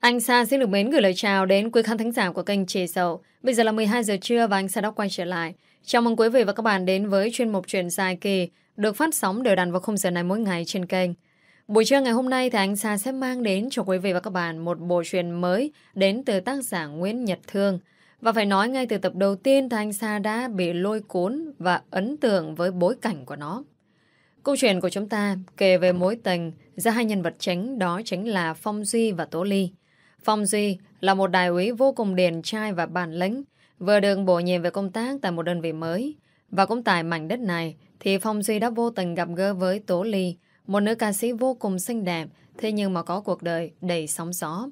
Anh Sa xin được mến gửi lời chào đến quý khán thính giả của kênh Trì Sầu. Bây giờ là 12 giờ trưa và anh Sa đã quay trở lại. Chào mừng quý vị và các bạn đến với chuyên mục truyện dài kỳ được phát sóng đều đặn vào khung giờ này mỗi ngày trên kênh. Buổi trưa ngày hôm nay thì anh Sa sẽ mang đến cho quý vị và các bạn một bộ truyện mới đến từ tác giả Nguyễn Nhật Thương. Và phải nói ngay từ tập đầu tiên thì anh Sa đã bị lôi cuốn và ấn tượng với bối cảnh của nó. Câu chuyện của chúng ta kể về mối tình giữa hai nhân vật chính, đó chính là Phong Duy và Tố Ly. Phong Duy là một đại úy vô cùng điển trai và bản lĩnh, vừa được bổ nhiệm về công tác tại một đơn vị mới. Và cũng tại mảnh đất này thì Phong Duy đã vô tình gặp gỡ với Tố Ly, một nữ ca sĩ vô cùng xinh đẹp, thế nhưng mà có cuộc đời đầy sóng gió.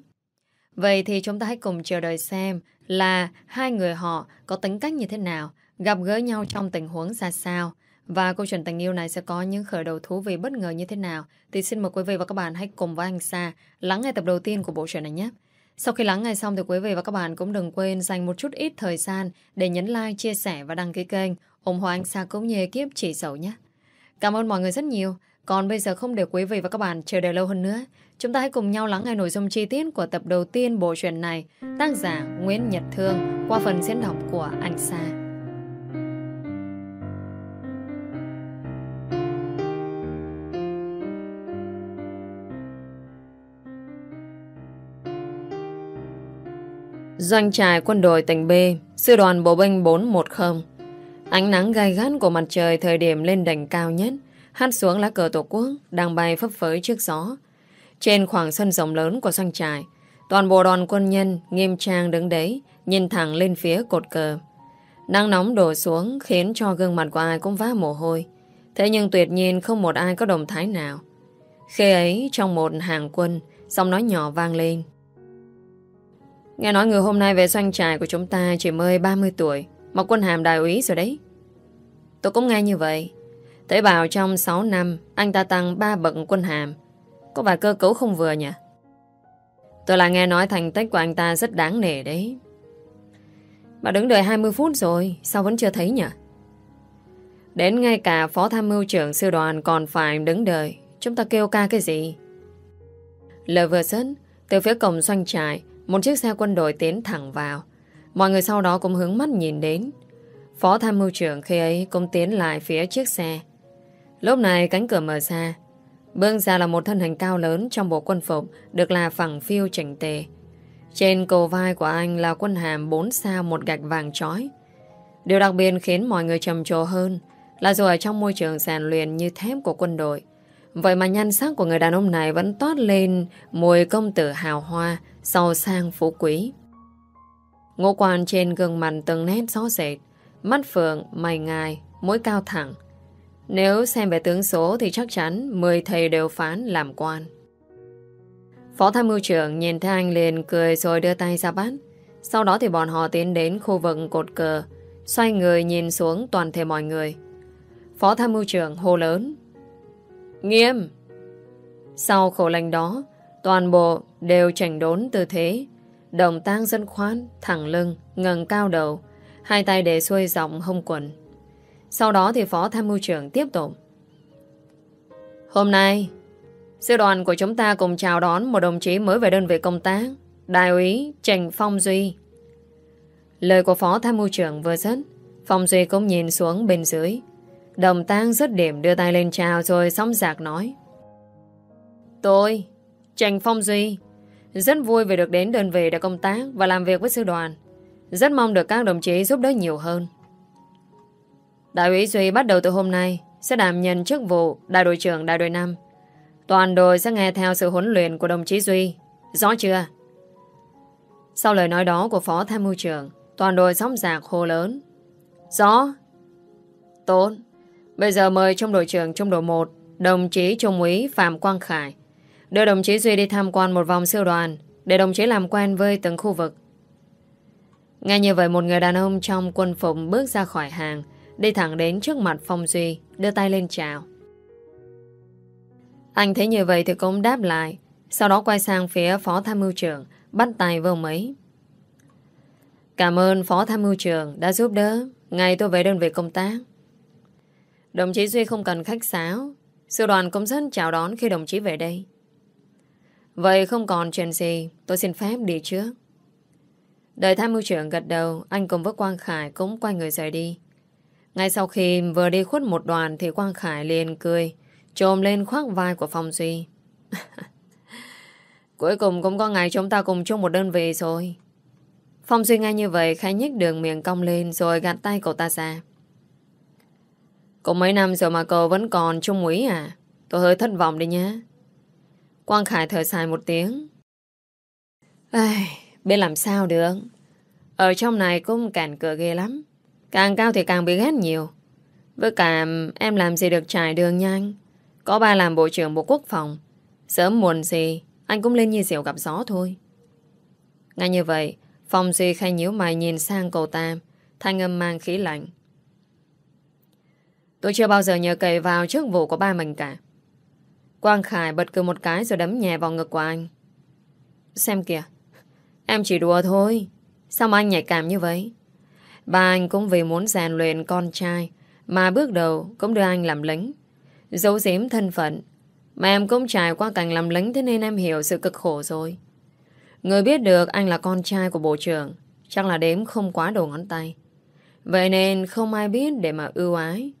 Vậy thì chúng ta hãy cùng chờ đợi xem là hai người họ có tính cách như thế nào, gặp gỡ nhau trong tình huống ra sao, và câu chuyện tình yêu này sẽ có những khởi đầu thú vị bất ngờ như thế nào? Thì xin mời quý vị và các bạn hãy cùng với anh Sa Lắng nghe tập đầu tiên của bộ truyện này nhé. Sau khi lắng nghe xong thì quý vị và các bạn cũng đừng quên dành một chút ít thời gian Để nhấn like, chia sẻ và đăng ký kênh ủng hộ anh Sa cũng như ekip chỉ sầu nhé. Cảm ơn mọi người rất nhiều. Còn bây giờ không để quý vị và các bạn chờ đợi lâu hơn nữa Chúng ta hãy cùng nhau lắng nghe nội dung chi tiết của tập đầu tiên bộ truyện này Tác giả Nguyễn Nhật Thương qua phần diễn đọc của anh Sa. Doanh trại quân đội tỉnh B, sư đoàn bộ binh 410. Ánh nắng gai gắt của mặt trời thời điểm lên đỉnh cao nhất, hát xuống lá cờ tổ quốc đang bay phấp phới trước gió. Trên khoảng sân rộng lớn của doanh trại, toàn bộ đoàn quân nhân nghiêm trang đứng đấy, nhìn thẳng lên phía cột cờ. Nắng nóng đổ xuống khiến cho gương mặt của ai cũng vá mồ hôi. Thế nhưng tuyệt nhiên không một ai có động thái nào. Khi ấy, trong một hàng quân, giọng nói nhỏ vang lên. Nghe nói người hôm nay về doanh trại của chúng ta chỉ mới 30 tuổi, mà quân hàm đại úy rồi đấy. Tôi cũng nghe như vậy. Thế bảo trong 6 năm, anh ta tăng 3 bậc quân hàm. Có vài cơ cấu không vừa nhỉ? Tôi là nghe nói thành tích của anh ta rất đáng nể đấy. Bà đứng đợi 20 phút rồi, sao vẫn chưa thấy nhỉ? Đến ngay cả phó tham mưu trưởng sư đoàn còn phải đứng đợi. Chúng ta kêu ca cái gì? Lời vừa dứt, từ phía cổng doanh trại, một chiếc xe quân đội tiến thẳng vào. Mọi người sau đó cũng hướng mắt nhìn đến. Phó tham mưu trưởng khi ấy cũng tiến lại phía chiếc xe. Lúc này cánh cửa mở ra. Bước ra là một thân hình cao lớn trong bộ quân phục, Được là phẳng phiêu chỉnh tề. Trên cầu vai của anh là quân hàm 4 sao một gạch vàng trói Điều đặc biệt khiến mọi người trầm trồ hơn Là dù ở trong môi trường rèn luyện như thép của quân đội, Vậy mà nhan sắc của người đàn ông này vẫn toát lên mùi công tử hào hoa giàu sang phú quý. Ngũ quan trên gương mặt từng nét rõ rệt, mắt phượng, mày ngài, mũi cao thẳng. Nếu xem về tướng số thì chắc chắn 10 thầy đều phán làm quan. Phó tham mưu trưởng nhìn thấy anh liền cười rồi đưa tay ra bắt. Sau đó thì bọn họ tiến đến khu vực cột cờ, xoay người nhìn xuống toàn thể mọi người. Phó tham mưu trưởng hô lớn. Nghiêm! Sau khẩu lệnh đó, Toàn bộ đều chảnh đốn tư thế. Đồng tang dân khoan Thẳng lưng, ngẩng cao đầu Hai tay để xuôi dòng hông quần. Sau đó thì phó tham mưu trưởng tiếp tục. Hôm nay Sư đoàn của chúng ta cùng chào đón Một đồng chí mới về đơn vị công tác Đại úy Trần Phong Duy. Lời của phó tham mưu trưởng vừa dứt Phong Duy cũng nhìn xuống bên dưới. Đồng tang rất điểm đưa tay lên chào Rồi sóng giạc nói. Tôi Trành Phong Duy. Rất vui vì được đến đơn vị để công tác Và làm việc với sư đoàn. Rất mong được các đồng chí giúp đỡ nhiều hơn. Đại úy Duy bắt đầu từ hôm nay Sẽ đảm nhận chức vụ Đại đội trưởng đại đội 5 Toàn đội sẽ nghe theo sự huấn luyện của đồng chí Duy. Rõ chưa? Sau lời nói đó của phó tham mưu trưởng, Toàn đội sóng giạc hô lớn. Rõ. Tốt. Bây giờ mời trong đội trưởng trong đội 1 Đồng chí Trung úy Phạm Quang Khải Đưa đồng chí Duy đi tham quan một vòng siêu đoàn, Để đồng chí làm quen với từng khu vực. Nghe như vậy, một người đàn ông trong quân phục bước ra khỏi hàng, Đi thẳng đến trước mặt Phong Duy, Đưa tay lên chào. Anh thấy như vậy thì cũng đáp lại, Sau đó quay sang phía phó tham mưu trưởng, Bắt tay vô mấy. Cảm ơn phó tham mưu trưởng Đã giúp đỡ, Ngày tôi về đơn vị công tác. Đồng chí Duy không cần khách sáo, Sư đoàn cũng rất chào đón khi đồng chí về đây. Vậy không còn chuyện gì, tôi xin phép đi trước. Đợi tham mưu trưởng gật đầu, anh cùng với Quang Khải cũng quay người rời đi. Ngay sau khi vừa đi khuất một đoàn thì Quang Khải liền cười, trồm lên khoác vai của Phong Duy. Cuối cùng cũng có ngày chúng ta cùng chung một đơn vị rồi. Phong Duy ngay như vậy khai nhếch đường miệng cong lên rồi gạt tay cậu ta ra. Cũng mấy năm rồi mà cậu vẫn còn trung úy à? Tôi hơi thất vọng đi nhé. Quang Khải thở dài một tiếng. Ai, biết làm sao được. Ở trong này cũng cản cửa ghê lắm. Càng cao thì càng bị ghét nhiều. Với cả em làm gì được trải đường nhanh. Có ba làm bộ trưởng Bộ Quốc phòng. Sớm muộn gì, anh cũng lên như diệu gặp gió thôi. Ngay như vậy, Phong Duy khai nhíu mày nhìn sang cậu Tam, thanh âm mang khí lạnh. Tôi chưa bao giờ nhờ cậy vào chức vụ của ba mình cả. Quang Khải bật cười một cái rồi đấm nhẹ vào ngực của anh. Xem kìa, em chỉ đùa thôi. Sao mà anh nhạy cảm như vậy? Ba anh cũng vì muốn rèn luyện con trai mà bước đầu cũng đưa anh làm lính. Giấu giếm thân phận. Mà em cũng trải qua cảnh làm lính thế nên em hiểu sự cực khổ rồi. Người biết được anh là con trai của bộ trưởng chắc là đếm không quá đầu ngón tay. Vậy nên không ai biết để mà ưu ái.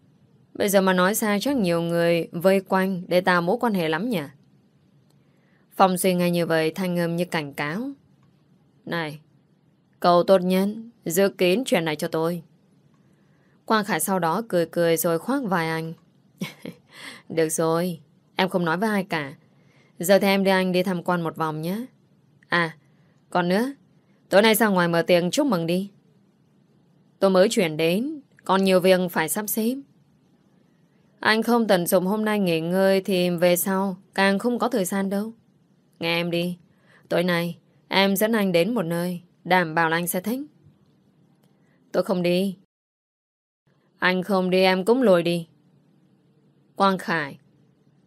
Bây giờ mà nói ra chắc nhiều người vây quanh để tạo mối quan hệ lắm nhỉ? Phong suy ngay như vậy thanh âm như cảnh cáo. Này, cậu tốt nhân, giữ kín chuyện này cho tôi. Quang Khải sau đó cười cười rồi khoác vai anh. Được rồi, em không nói với ai cả. Giờ thì em đưa anh đi tham quan một vòng nhé. À, còn nữa, tối nay ra ngoài mở tiệc chúc mừng đi. Tôi mới chuyển đến, còn nhiều việc phải sắp xếp. Anh không tận dụng hôm nay nghỉ ngơi thì về sau, càng không có thời gian đâu. Nghe em đi. Tối nay, em dẫn anh đến một nơi, đảm bảo là anh sẽ thích. Tôi không đi. Anh không đi em cũng lùi đi. Quang Khải,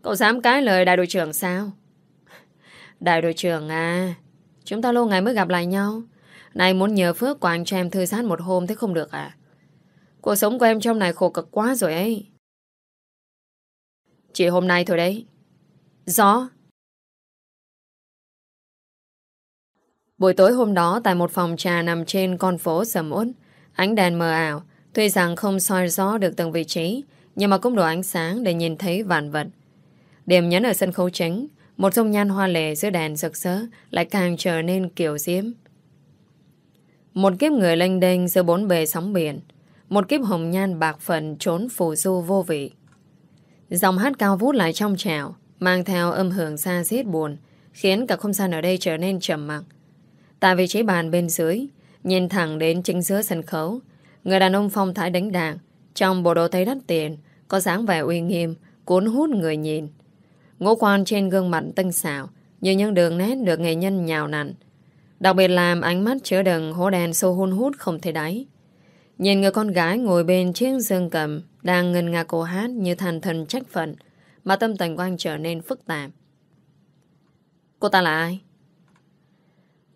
Cậu dám cái lời đại đội trưởng sao? Đại đội trưởng à Chúng ta lâu ngày mới gặp lại nhau Này muốn nhờ phước của anh cho em thư sát một hôm Thế không được à Cuộc sống của em trong này khổ cực quá rồi ấy chỉ hôm nay thôi đấy. Gió. Buổi tối hôm đó tại một phòng trà nằm trên con phố sầm uất, ánh đèn mờ ảo, tuy rằng không soi rõ được từng vị trí, nhưng mà cũng đủ ánh sáng để nhìn thấy vạn vật. Điểm nhấn ở sân khấu chính, một dung nhan hoa lệ giữa đèn rực rỡ lại càng trở nên kiểu diễm. Một kiếp người lênh đênh giữa bốn bề sóng biển, một kiếp hồng nhan bạc phần trốn phù du vô vị. Dòng hát cao vút lại trong trẻo, mang theo âm hưởng xa xiết buồn, khiến cả không gian ở đây trở nên trầm mặc. Tại vị trí bàn bên dưới, nhìn thẳng đến chính giữa sân khấu, người đàn ông phong thái đánh đàn, trong bộ đồ tây đắt tiền, có dáng vẻ uy nghiêm, cuốn hút người nhìn. Ngũ quan trên gương mặt tinh xảo, như những đường nét được nghệ nhân nhào nặn. Đặc biệt làm ánh mắt chứa đựng hố đèn sâu hun hút không thể đáy. Nhìn người con gái ngồi bên chiếc dương cầm đang ngân nga cô hát như thành thần trách phận mà tâm tình của anh trở nên phức tạp. Cô ta là ai?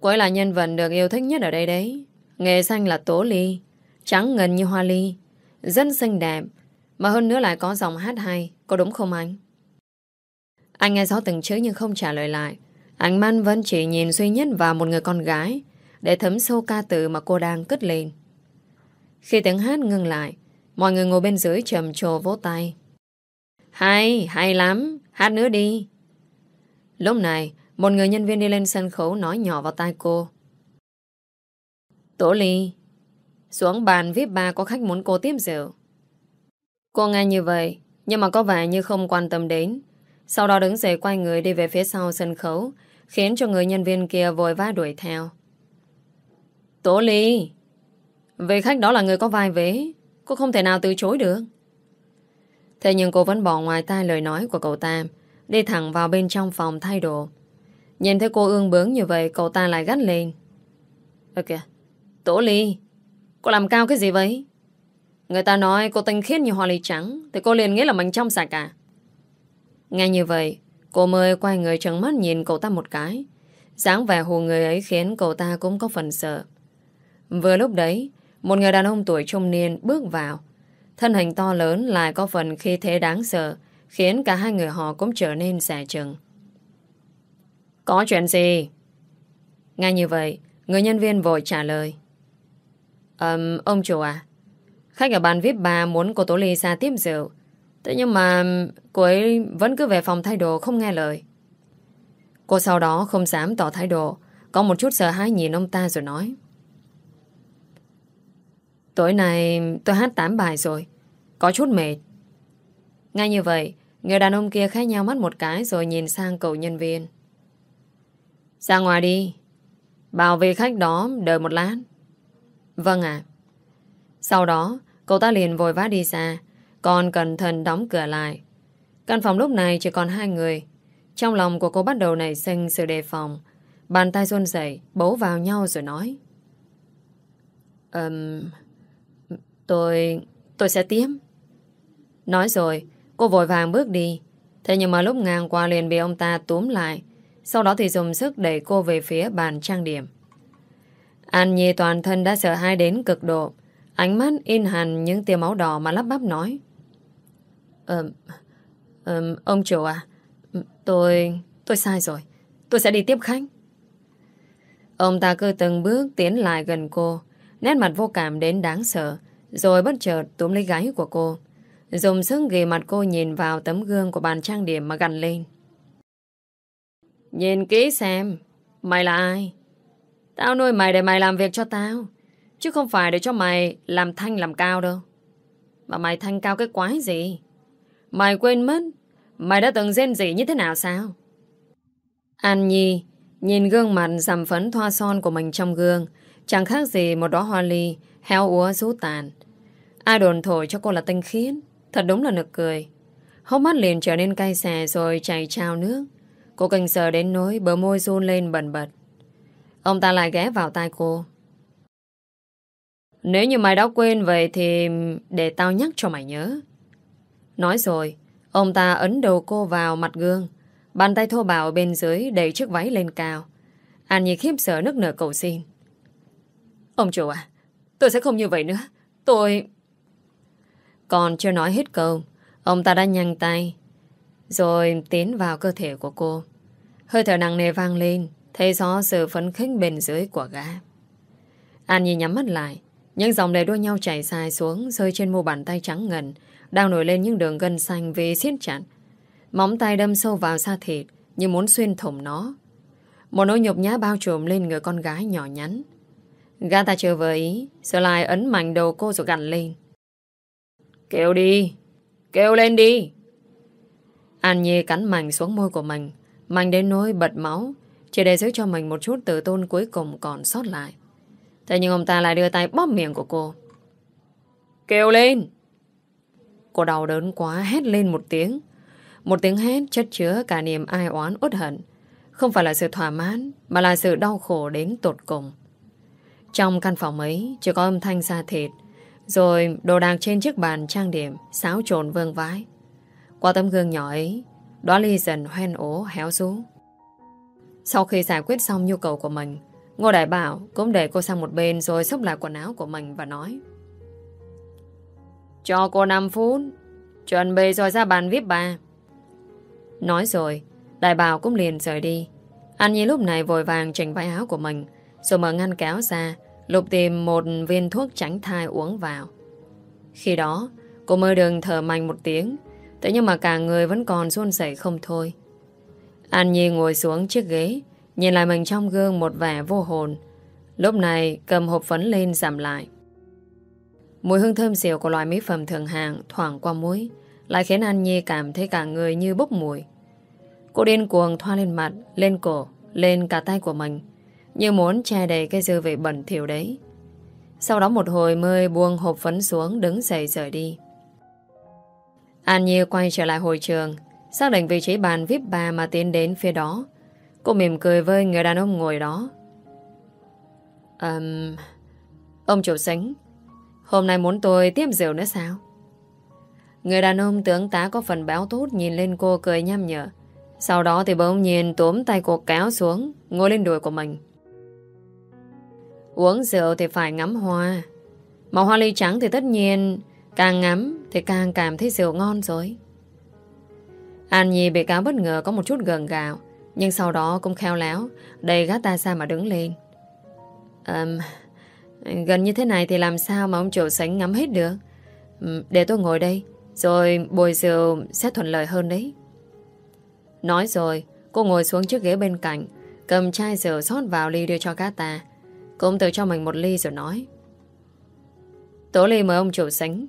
Cô ấy là nhân vật được yêu thích nhất ở đây đấy. Nghề xanh là tố ly, trắng ngần như hoa ly, rất xinh đẹp, mà hơn nữa lại có giọng hát hay, có đúng không anh? Anh nghe rõ từng chữ nhưng không trả lời lại. Anh man vẫn chỉ nhìn duy nhất vào một người con gái để thấm sâu ca từ mà cô đang cất lên. Khi tiếng hát ngừng lại, mọi người ngồi bên dưới trầm trồ vỗ tay. Hay, hay lắm, hát nữa đi. Lúc này, một người nhân viên đi lên sân khấu nói nhỏ vào tai cô. Tổ ly, xuống bàn VIP ba có khách muốn cô tiếp rượu. Cô nghe như vậy, nhưng mà có vẻ như không quan tâm đến. Sau đó đứng dậy quay người đi về phía sau sân khấu, khiến cho người nhân viên kia vội vã đuổi theo. Tổ ly, Vị khách đó là người có vai vế Cô không thể nào từ chối được. Thế nhưng cô vẫn bỏ ngoài tai lời nói của cậu ta, Đi thẳng vào bên trong phòng thay đồ. Nhìn thấy cô ương bướng như vậy, Cậu ta lại gắt lên. Ơ kìa Tổ ly, Cô làm cao cái gì vậy? Người ta nói cô tinh khiết như hoa ly trắng, Thì cô liền nghĩ là mình trong sạch à? Nghe như vậy, Cô mới quay người trừng mắt nhìn cậu ta một cái. Dáng vẻ hù người ấy khiến cậu ta cũng có phần sợ. Vừa lúc đấy một người đàn ông tuổi trung niên bước vào. Thân hình to lớn lại có phần khi thế đáng sợ, khiến cả hai người họ cũng trở nên xẻ chừng. Có chuyện gì? Ngay như vậy, người nhân viên vội trả lời. Um, ông chủ à, khách ở bàn VIP bà muốn cô Tố Ly ra tiếp rượu. Thế nhưng mà cô ấy vẫn cứ về phòng thay đồ không nghe lời. Cô sau đó không dám tỏ thái độ, có một chút sợ hãi nhìn ông ta rồi nói. Tối nay tôi hát 8 bài rồi, có chút mệt. Ngay như vậy, người đàn ông kia khẽ nhau mắt một cái rồi nhìn sang cậu nhân viên. Ra ngoài đi, bảo vệ khách đó đợi một lát. Vâng ạ. Sau đó, cậu ta liền vội vã đi xa, còn cẩn thận đóng cửa lại. Căn phòng lúc này chỉ còn hai người. Trong lòng của cô bắt đầu nảy sinh sự đề phòng. Bàn tay run rẩy bấu vào nhau rồi nói. Ừm... Um, tôi... tôi sẽ tiếp. Nói rồi, cô vội vàng bước đi. Thế nhưng mà lúc ngang qua liền bị ông ta túm lại. Sau đó thì dùng sức đẩy cô về phía bàn trang điểm. An Nhi toàn thân đã sợ hãi đến cực độ. Ánh mắt in hẳn những tia máu đỏ mà lắp bắp nói. Ờm... Um, ông chủ à, tôi... tôi sai rồi. Tôi sẽ đi tiếp khách. Ông ta cứ từng bước tiến lại gần cô, nét mặt vô cảm đến đáng sợ, rồi bất chợt túm lấy gáy của cô. Dùng sức ghi mặt cô nhìn vào tấm gương của bàn trang điểm mà gần lên. Nhìn kỹ xem, mày là ai? Tao nuôi mày để mày làm việc cho tao, chứ không phải để cho mày làm thanh làm cao đâu. Mà mày thanh cao cái quái gì? Mày quên mất Mày đã từng rên rỉ như thế nào sao An Nhi Nhìn gương mặt rằm phấn thoa son của mình trong gương Chẳng khác gì một đóa hoa ly Heo úa rú tàn Ai đồn thổi cho cô là tinh khiết. Thật đúng là nực cười. Hốc mắt liền trở nên cay xè rồi chảy trào nước. Cô kinh sợ đến nỗi Bờ môi run lên bẩn bật. Ông ta lại ghé vào tai cô. Nếu như mày đã quên vậy thì Để tao nhắc cho mày nhớ. Nói rồi, ông ta ấn đầu cô vào mặt gương, bàn tay thô bạo bên dưới đẩy chiếc váy lên cao. An Nhi khiếp sợ nức nở cầu xin. Ông chủ à, tôi sẽ không như vậy nữa. Tôi... Còn chưa nói hết câu, ông ta đã nhanh tay, rồi tiến vào cơ thể của cô. Hơi thở nặng nề vang lên, thấy rõ sự phấn khích bên dưới của gã. An Nhi nhắm mắt lại, những dòng lệ đua nhau chảy dài xuống rơi trên mu bàn tay trắng ngần, đang nổi lên những đường gân xanh vì siết chặt. Móng tay đâm sâu vào da thịt như muốn xuyên thủng nó. Một nỗi nhục nhã bao trùm lên người con gái nhỏ nhắn. Gã ta chưa vừa ý, rồi lại ấn mạnh đầu cô rồi gặn lên. Kêu đi, kêu lên đi. An Nhi cắn mạnh xuống môi của mình, mạnh đến nỗi bật máu, chỉ để giữ cho mình một chút tự tôn cuối cùng còn sót lại. Thế nhưng ông ta lại đưa tay bóp miệng của cô. Kêu lên! Cô đau đớn quá hét lên một tiếng. Một tiếng hét chất chứa cả niềm ai oán uất hận. Không phải là sự thỏa mãn, mà là sự đau khổ đến tột cùng. Trong căn phòng ấy, chỉ có âm thanh xa thịt, rồi đồ đạc trên chiếc bàn trang điểm, xáo trộn vương vái. Qua tấm gương nhỏ ấy, đó ly dần hoen ố héo rú. Sau khi giải quyết xong nhu cầu của mình, Ngô Đại Bảo cũng để cô sang một bên rồi xốc lại quần áo của mình và nói cho cô 5 phút Chuẩn bị rồi ra bàn VIP ba Nói rồi Đại bảo cũng liền rời đi Anh Nhi lúc này vội vàng chỉnh váy áo của mình Rồi mở ngăn kéo ra Lục tìm một viên thuốc tránh thai uống vào. Khi đó Cô mơ đường thở mạnh một tiếng Thế nhưng mà cả người vẫn còn run rẩy không thôi. An Nhi ngồi xuống chiếc ghế Nhìn lại mình trong gương một vẻ vô hồn. Lúc này cầm hộp phấn lên giảm lại. Mùi hương thơm dịu của loại mỹ phẩm thường hàng thoảng qua mũi lại khiến An Nhi cảm thấy cả người như bốc mùi. Cô điên cuồng thoa lên mặt, lên cổ, lên cả tay của mình như muốn che đầy cái dư vị bẩn thỉu đấy. Sau đó một hồi mới buông hộp phấn xuống đứng dậy rời đi. An Như quay trở lại hội trường xác định vị trí bàn VIP 3 mà tiến đến phía đó. Cô mỉm cười với người đàn ông ngồi đó. Um, ông chủ sánh Hôm nay muốn tôi tiếp rượu nữa sao? Người đàn ông tướng tá có phần béo tốt nhìn lên cô cười nhăm nhở. Sau đó thì bỗng nhiên túm tay cô kéo xuống, ngồi lên đùi của mình. Uống rượu thì phải ngắm hoa. Mà hoa ly trắng thì tất nhiên càng ngắm thì càng cảm thấy rượu ngon rồi. An Nhi bị cáo bất ngờ có một chút gần gạo, Nhưng sau đó cũng khéo léo Đầy gắt ta ra mà đứng lên um, Gần như thế này thì làm sao mà ông chủ sánh ngắm hết được um, Để tôi ngồi đây Rồi bồi rượu sẽ thuận lợi hơn đấy Nói rồi Cô ngồi xuống chiếc ghế bên cạnh Cầm chai rượu rót vào ly đưa cho gác ta cũng tự cho mình một ly rồi nói. Tố ly mời ông chủ sánh.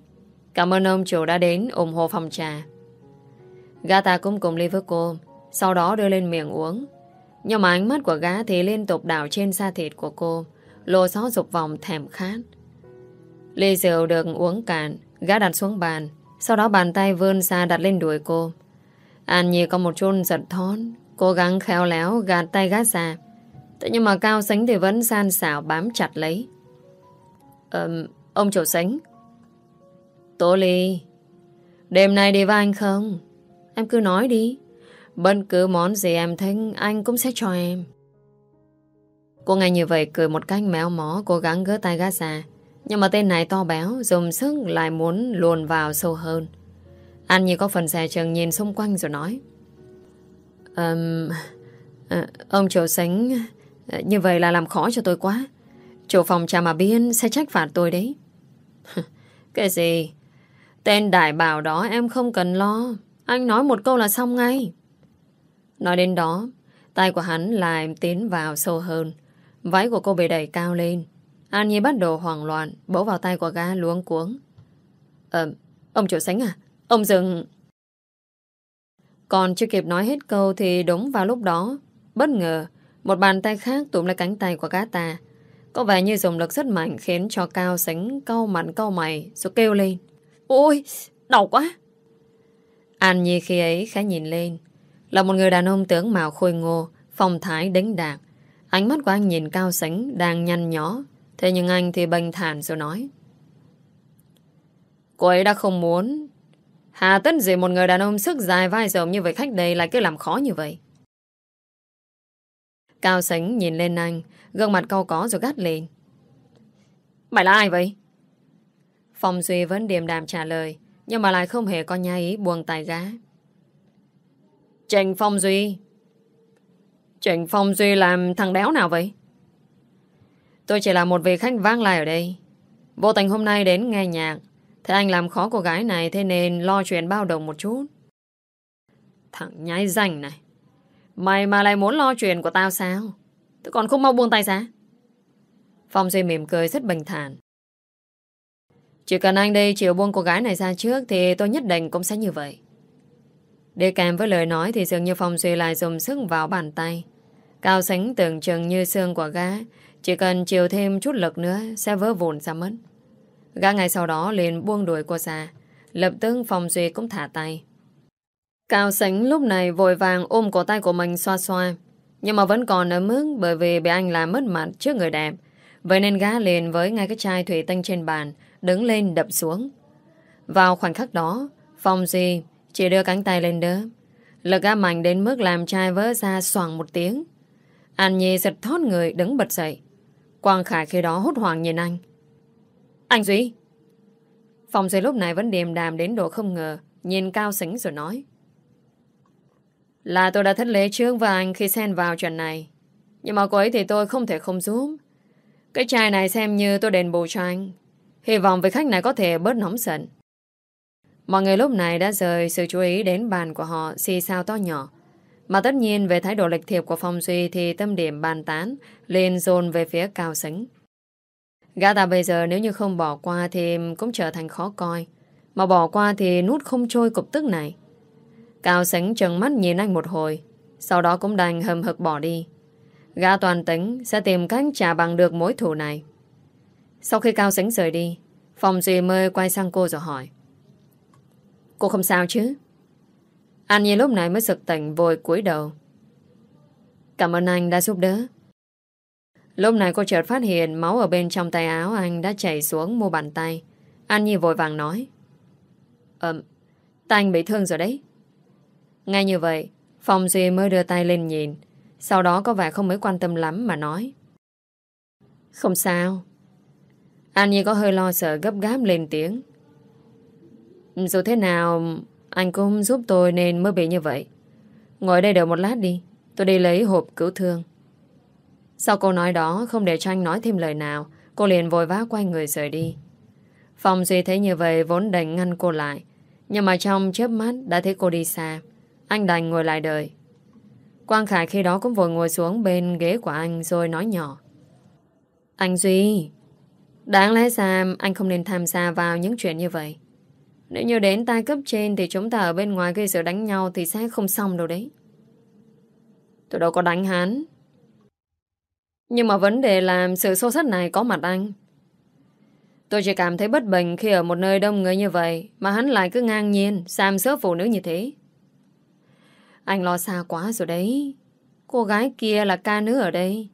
Cảm ơn ông chủ đã đến ủng hộ phòng trà. Gã ta cũng cùng ly với cô, Sau đó đưa lên miệng uống. Nhưng mà ánh mắt của gã thì liên tục đảo trên da thịt của cô Lô gió dục vòng thèm khát. Ly rượu được uống cạn, Gã đặt xuống bàn, Sau đó bàn tay vươn xa đặt lên đuổi cô. An Nhi có một chút giật thón Cố gắng khéo léo gạt tay gã ra. Thế nhưng mà Cao Sánh thì vẫn san xảo bám chặt lấy. Ờ, ông chủ Sánh. Tố Ly Đêm nay đi với anh không? Em cứ nói đi. Bất cứ món gì em thích Anh cũng sẽ cho em. Cô nghe như vậy cười một cách méo mó Cố gắng gỡ tay gã ra. Nhưng mà tên này to béo Dùng sức lại muốn luồn vào sâu hơn. Anh như có phần xè chừng nhìn xung quanh rồi nói. Um, uh, Ông chủ sánh Ờ, như vậy là làm khó cho tôi quá. Chủ phòng trà mà biên sẽ trách phạt tôi đấy. Cái gì? Tên đại bảo đó em không cần lo. Anh nói một câu là xong ngay. Nói đến đó Tay của hắn lại tiến vào sâu hơn. Váy của cô bị đẩy cao lên. An Nhi bắt đầu hoảng loạn Bấu vào tay của gã luống cuống. Ờ, ông chủ sánh à? Ông dừng. Còn chưa kịp nói hết câu Thì đúng vào lúc đó Bất ngờ một bàn tay khác túm lấy cánh tay của gã ta. Có vẻ như dùng lực rất mạnh Khiến cho Cao sánh câu mặn câu mày Rồi kêu lên. Ôi, đau quá. An Nhi khi ấy khá nhìn lên. Là một người đàn ông tướng mạo khôi ngô Phong thái đánh đạc. Ánh mắt của anh nhìn cao sánh Đang nhăn nhó. Thế nhưng anh thì bình thản rồi nói. Cô ấy đã không muốn. Hà tất gì một người đàn ông sức dài vai rộng như vậy khách đây lại cứ làm khó như vậy. Cao sánh nhìn lên anh, gương mặt cau có rồi gắt lên. Mày là ai vậy? Phong Duy vẫn điềm đạm trả lời, nhưng mà lại không hề có nhai ý buông tay gá. Trịnh Phong Duy. Trịnh Phong Duy làm thằng đéo nào vậy? Tôi chỉ là một vị khách vang lai ở đây. Vô tình hôm nay đến nghe nhạc Thế anh làm khó cô gái này Thế nên lo chuyện bao đồng một chút Thằng nhái danh này Mày mà lại muốn lo chuyện của tao sao? Tôi còn không mau buông tay ra Phong Duy mỉm cười rất bình thản. Chỉ cần anh đây chịu buông cô gái này ra trước Thì tôi nhất định cũng sẽ như vậy. Đi kèm với lời nói Thì dường như Phong Duy lại dùng sức vào bàn tay. Cao sánh tưởng chừng như xương của gã, Chỉ cần chịu thêm chút lực nữa Sẽ vỡ vụn ra mất. Gã ngay sau đó liền buông đuổi cô ra. Lập tức Phong Duy cũng thả tay. Cao sánh lúc này vội vàng ôm cổ tay của mình xoa xoa, Nhưng mà vẫn còn ở mức Bởi vì bị anh làm mất mặt trước người đẹp. Vậy nên gã liền với ngay cái chai thủy tinh trên bàn, Đứng lên đập xuống. Vào khoảnh khắc đó, Phong Duy chỉ đưa cánh tay lên đỡ. Lực gã mạnh đến mức làm chai vỡ ra soảng một tiếng. An Nhi giật thoát người đứng bật dậy. Quang Khải khi đó hốt hoảng nhìn anh. Anh Duy? Phong Duy lúc này vẫn điềm đàm đến độ không ngờ, Nhìn cao sánh rồi nói. Là tôi đã thất lễ trước với anh Khi xen vào chuyện này Nhưng mà cô ấy thì tôi không thể không giúp Cái chai này xem như tôi đền bù cho anh Hy vọng vị khách này có thể bớt nóng giận Mọi người lúc này đã rời sự chú ý đến bàn của họ xì sao to nhỏ. Mà tất nhiên về thái độ lịch thiệp của Phong Duy thì tâm điểm bàn tán lên dồn về phía cao sánh. Gã ta bây giờ nếu như không bỏ qua thì cũng trở thành khó coi. Mà bỏ qua thì nút không trôi cục tức này. Cao sánh trừng mắt nhìn anh một hồi. Sau đó cũng đành hầm hực bỏ đi. Gã toàn tính sẽ tìm cách trả bằng được mối thù này. Sau khi Cao sánh rời đi, Phòng Duy mơ quay sang cô rồi hỏi. Cô không sao chứ? Anh như lúc này mới sực tỉnh vội cúi đầu. Cảm ơn anh đã giúp đỡ. Lúc này cô chợt phát hiện máu ở bên trong tay áo anh đã chảy xuống mua bàn tay. An Nhi vội vàng nói. Ừm, tay anh bị thương rồi đấy. Ngay như vậy, Phong Duy mới đưa tay lên nhìn. Sau đó có vẻ không mấy quan tâm lắm mà nói. Không sao. anh Nhi có hơi lo sợ gấp gáp lên tiếng. Dù thế nào, anh cũng giúp tôi nên mới bị như vậy. Ngồi đây đợi một lát đi. Tôi đi lấy hộp cứu thương. Sau câu nói đó, không để cho anh nói thêm lời nào, cô liền vội vã quay người rời đi. Phong Duy thấy như vậy vốn đành ngăn cô lại. Nhưng mà trong chớp mắt đã thấy cô đi xa. Anh đành ngồi lại đợi. Quang Khải khi đó cũng vội ngồi xuống bên ghế của anh rồi nói nhỏ. Anh Duy, đáng lẽ ra anh không nên tham gia vào những chuyện như vậy. Nếu như đến tai cấp trên thì chúng ta ở bên ngoài gây sự đánh nhau thì sẽ không xong đâu đấy. Tôi đâu có đánh hắn. Nhưng mà vấn đề là sự sâu sắc này có mặt anh. Tôi chỉ cảm thấy bất bình khi ở một nơi đông người như vậy mà hắn lại cứ ngang nhiên xàm sớp phụ nữ như thế. Anh lo xa quá rồi đấy. Cô gái kia là ca nữ ở đây.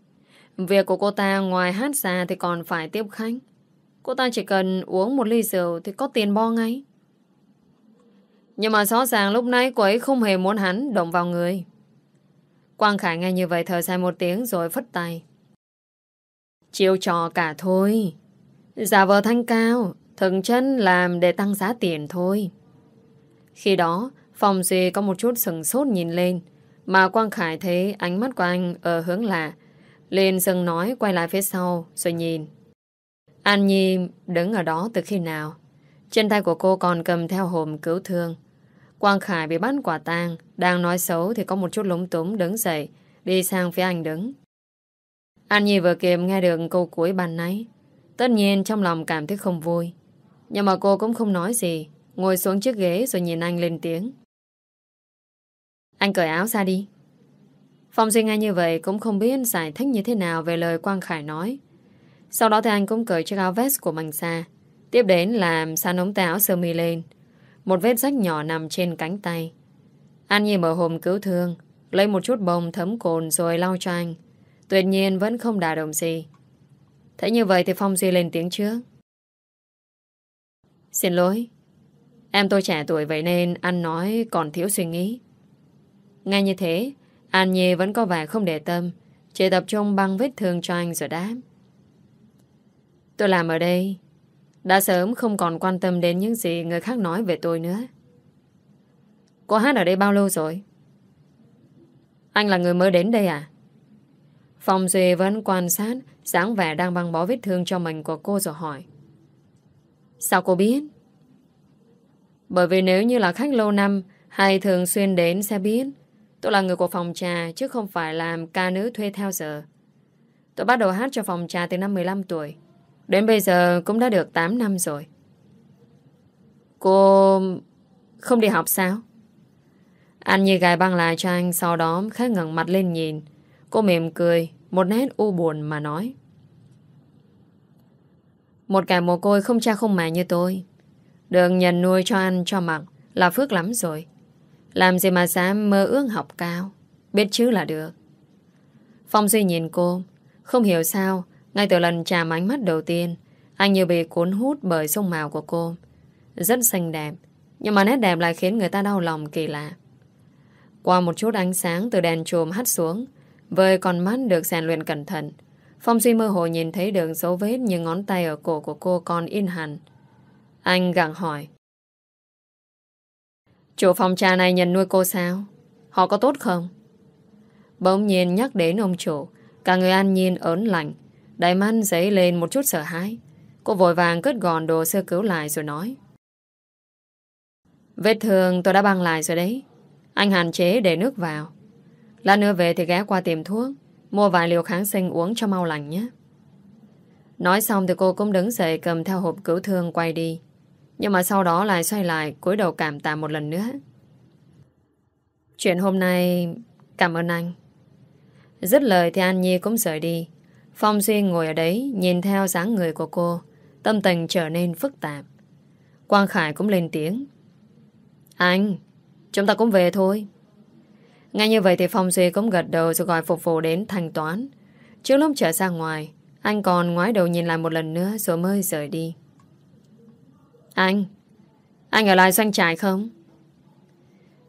Việc của cô ta ngoài hát ra thì còn phải tiếp khách. Cô ta chỉ cần uống một ly rượu thì có tiền bo ngay. Nhưng mà rõ ràng lúc nãy cô ấy không hề muốn hắn động vào người. Quang Khải nghe như vậy thở dài một tiếng rồi phất tay. Chiêu trò cả thôi. Giả vờ thanh cao, thực chân làm để tăng giá tiền thôi. Khi đó, Phòng Duy có một chút sừng sốt nhìn lên, mà Quang Khải thấy ánh mắt của anh ở hướng lạ. Lên dừng nói quay lại phía sau, rồi nhìn. An Nhi đứng ở đó từ khi nào? Trên tay của cô còn cầm theo hòm cứu thương. Quang Khải bị bắt quả tang, đang nói xấu thì có một chút lúng túng đứng dậy, đi sang phía anh đứng. An Nhi vừa kịp nghe được câu cuối bàn nãy. Tất nhiên trong lòng cảm thấy không vui. Nhưng mà cô cũng không nói gì, ngồi xuống chiếc ghế rồi nhìn anh lên tiếng. Anh cởi áo ra đi. Phong Duy nghe như vậy cũng không biết giải thích như thế nào về lời Quang Khải nói. Sau đó thì anh cũng cởi chiếc áo vest của mình ra. Tiếp đến là săn ống tay áo sơ mi lên. Một vết rách nhỏ nằm trên cánh tay. Anh nhìn mở hồn cứu thương, lấy một chút bông thấm cồn rồi lau cho anh. Tuyệt nhiên vẫn không đả động gì. Thế như vậy thì Phong Duy lên tiếng trước. Xin lỗi. Em tôi trẻ tuổi vậy nên anh nói còn thiếu suy nghĩ. Ngay như thế, An Nhi vẫn có vẻ không để tâm, chỉ tập trung băng vết thương cho anh rồi đáp. Tôi làm ở đây, đã sớm không còn quan tâm đến những gì người khác nói về tôi nữa. Cô hát ở đây bao lâu rồi? Anh là người mới đến đây à? Phong Duy vẫn quan sát dáng vẻ đang băng bó vết thương cho mình của cô rồi hỏi. Sao cô biết? Bởi vì nếu như là khách lâu năm hay thường xuyên đến sẽ biết Tôi là người của phòng trà, chứ không phải làm ca nữ thuê theo giờ. Tôi bắt đầu hát cho phòng trà từ năm 15 tuổi. Đến bây giờ cũng đã được 8 năm rồi. Cô không đi học sao? Anh như gài băng lại cho anh Sau đó khá ngẩng mặt lên nhìn Cô mềm cười, Một nét u buồn mà nói Một kẻ mồ côi không cha không mẹ như tôi Được nhận nuôi cho ăn cho mặc Là phước lắm rồi làm gì mà dám mơ ước học cao? Biết chứ là được. Phong Duy nhìn cô. Không hiểu sao, Ngay từ lần chạm ánh mắt đầu tiên, Anh như bị cuốn hút bởi dung màu của cô. Rất xinh đẹp, Nhưng mà nét đẹp lại khiến người ta đau lòng kỳ lạ. Qua một chút ánh sáng Từ đèn chùm hắt xuống, Với con mắt được rèn luyện cẩn thận, Phong Duy mơ hồ nhìn thấy đường dấu vết Như ngón tay ở cổ của cô còn in hẳn. Anh gặng hỏi Chủ phòng trà này nhận nuôi cô sao? Họ có tốt không? Bỗng nhiên nhắc đến ông chủ, Cả người an nhiên ớn lạnh, đáy mắt dấy lên một chút sợ hãi. Cô vội vàng cất gọn đồ sơ cứu lại rồi nói. Vết thương tôi đã băng lại rồi đấy. Anh hạn chế để nước vào. Lát nữa về thì ghé qua tiệm thuốc, Mua vài liều kháng sinh uống cho mau lành nhé. Nói xong thì cô cũng đứng dậy cầm theo hộp cứu thương quay đi nhưng mà sau đó lại xoay lại, cúi đầu cảm tạ một lần nữa. Chuyện hôm nay, Cảm ơn anh. Dứt lời thì An Nhi cũng rời đi. Phong Duyên ngồi ở đấy, Nhìn theo dáng người của cô, Tâm tình trở nên phức tạp. Quang Khải cũng lên tiếng. Anh, Chúng ta cũng về thôi. Ngay như vậy thì Phong Duy cũng gật đầu Rồi gọi phục vụ đến thanh toán. Trước lúc trở ra ngoài, Anh còn ngoái đầu nhìn lại một lần nữa Rồi mới rời đi anh Anh ở lại doanh trại không?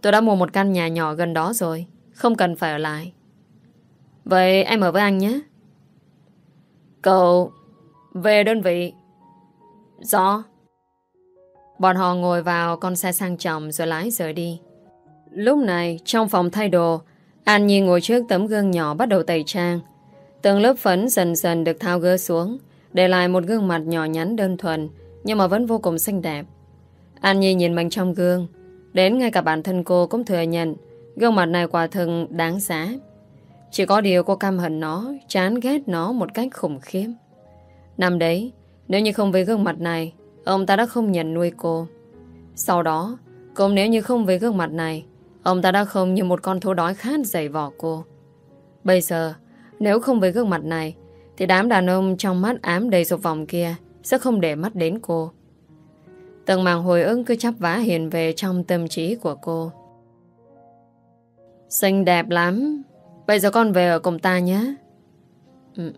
Tôi đã mua một căn nhà nhỏ gần đó rồi Không cần phải ở lại. Vậy em ở với anh nhé. Cậu Về đơn vị. Rõ Bọn họ ngồi vào con xe sang trọng Rồi lái rời đi. Lúc này trong phòng thay đồ An Nhi ngồi trước tấm gương nhỏ bắt đầu tẩy trang. Từng lớp phấn dần dần được thao gỡ xuống, để lại một gương mặt nhỏ nhắn đơn thuần, nhưng mà vẫn vô cùng xinh đẹp. An Nhi nhìn mình trong gương, đến ngay cả bản thân cô cũng thừa nhận gương mặt này quả thực đáng giá. Chỉ có điều cô căm hận nó, chán ghét nó một cách khủng khiếp. Năm đấy, nếu như không với gương mặt này, ông ta đã không nhận nuôi cô. Sau đó, cũng nếu như không với gương mặt này, ông ta đã không như một con thú đói khát dày vỏ cô. Bây giờ, nếu không với gương mặt này, thì đám đàn ông trong mắt ám đầy dục vọng kia sẽ không để mắt đến cô. Từng màng hồi ức cứ chắp vá hiện về trong tâm trí của cô. Xinh đẹp lắm. Bây giờ con về ở cùng ta nhé. Ừ,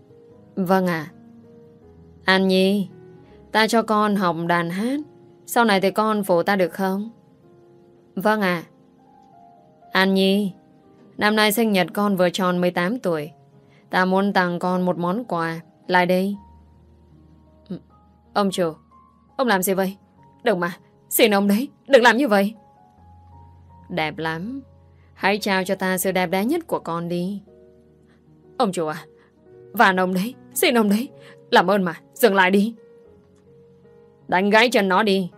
vâng ạ. An Nhi, ta cho con học đàn hát. Sau này thì con phụ ta được không? Vâng ạ. An Nhi, năm nay sinh nhật con vừa tròn 18 tuổi. Ta muốn tặng con một món quà. Lại đây. Ông chủ, ông làm gì vậy? Đừng mà, xin ông đấy, đừng làm như vậy. Đẹp lắm. Hãy trao cho ta sự đẹp đẽ nhất của con đi. Ông chủ à, vàn ông đấy, xin ông đấy. Làm ơn mà, dừng lại đi. Đánh gãy chân nó đi.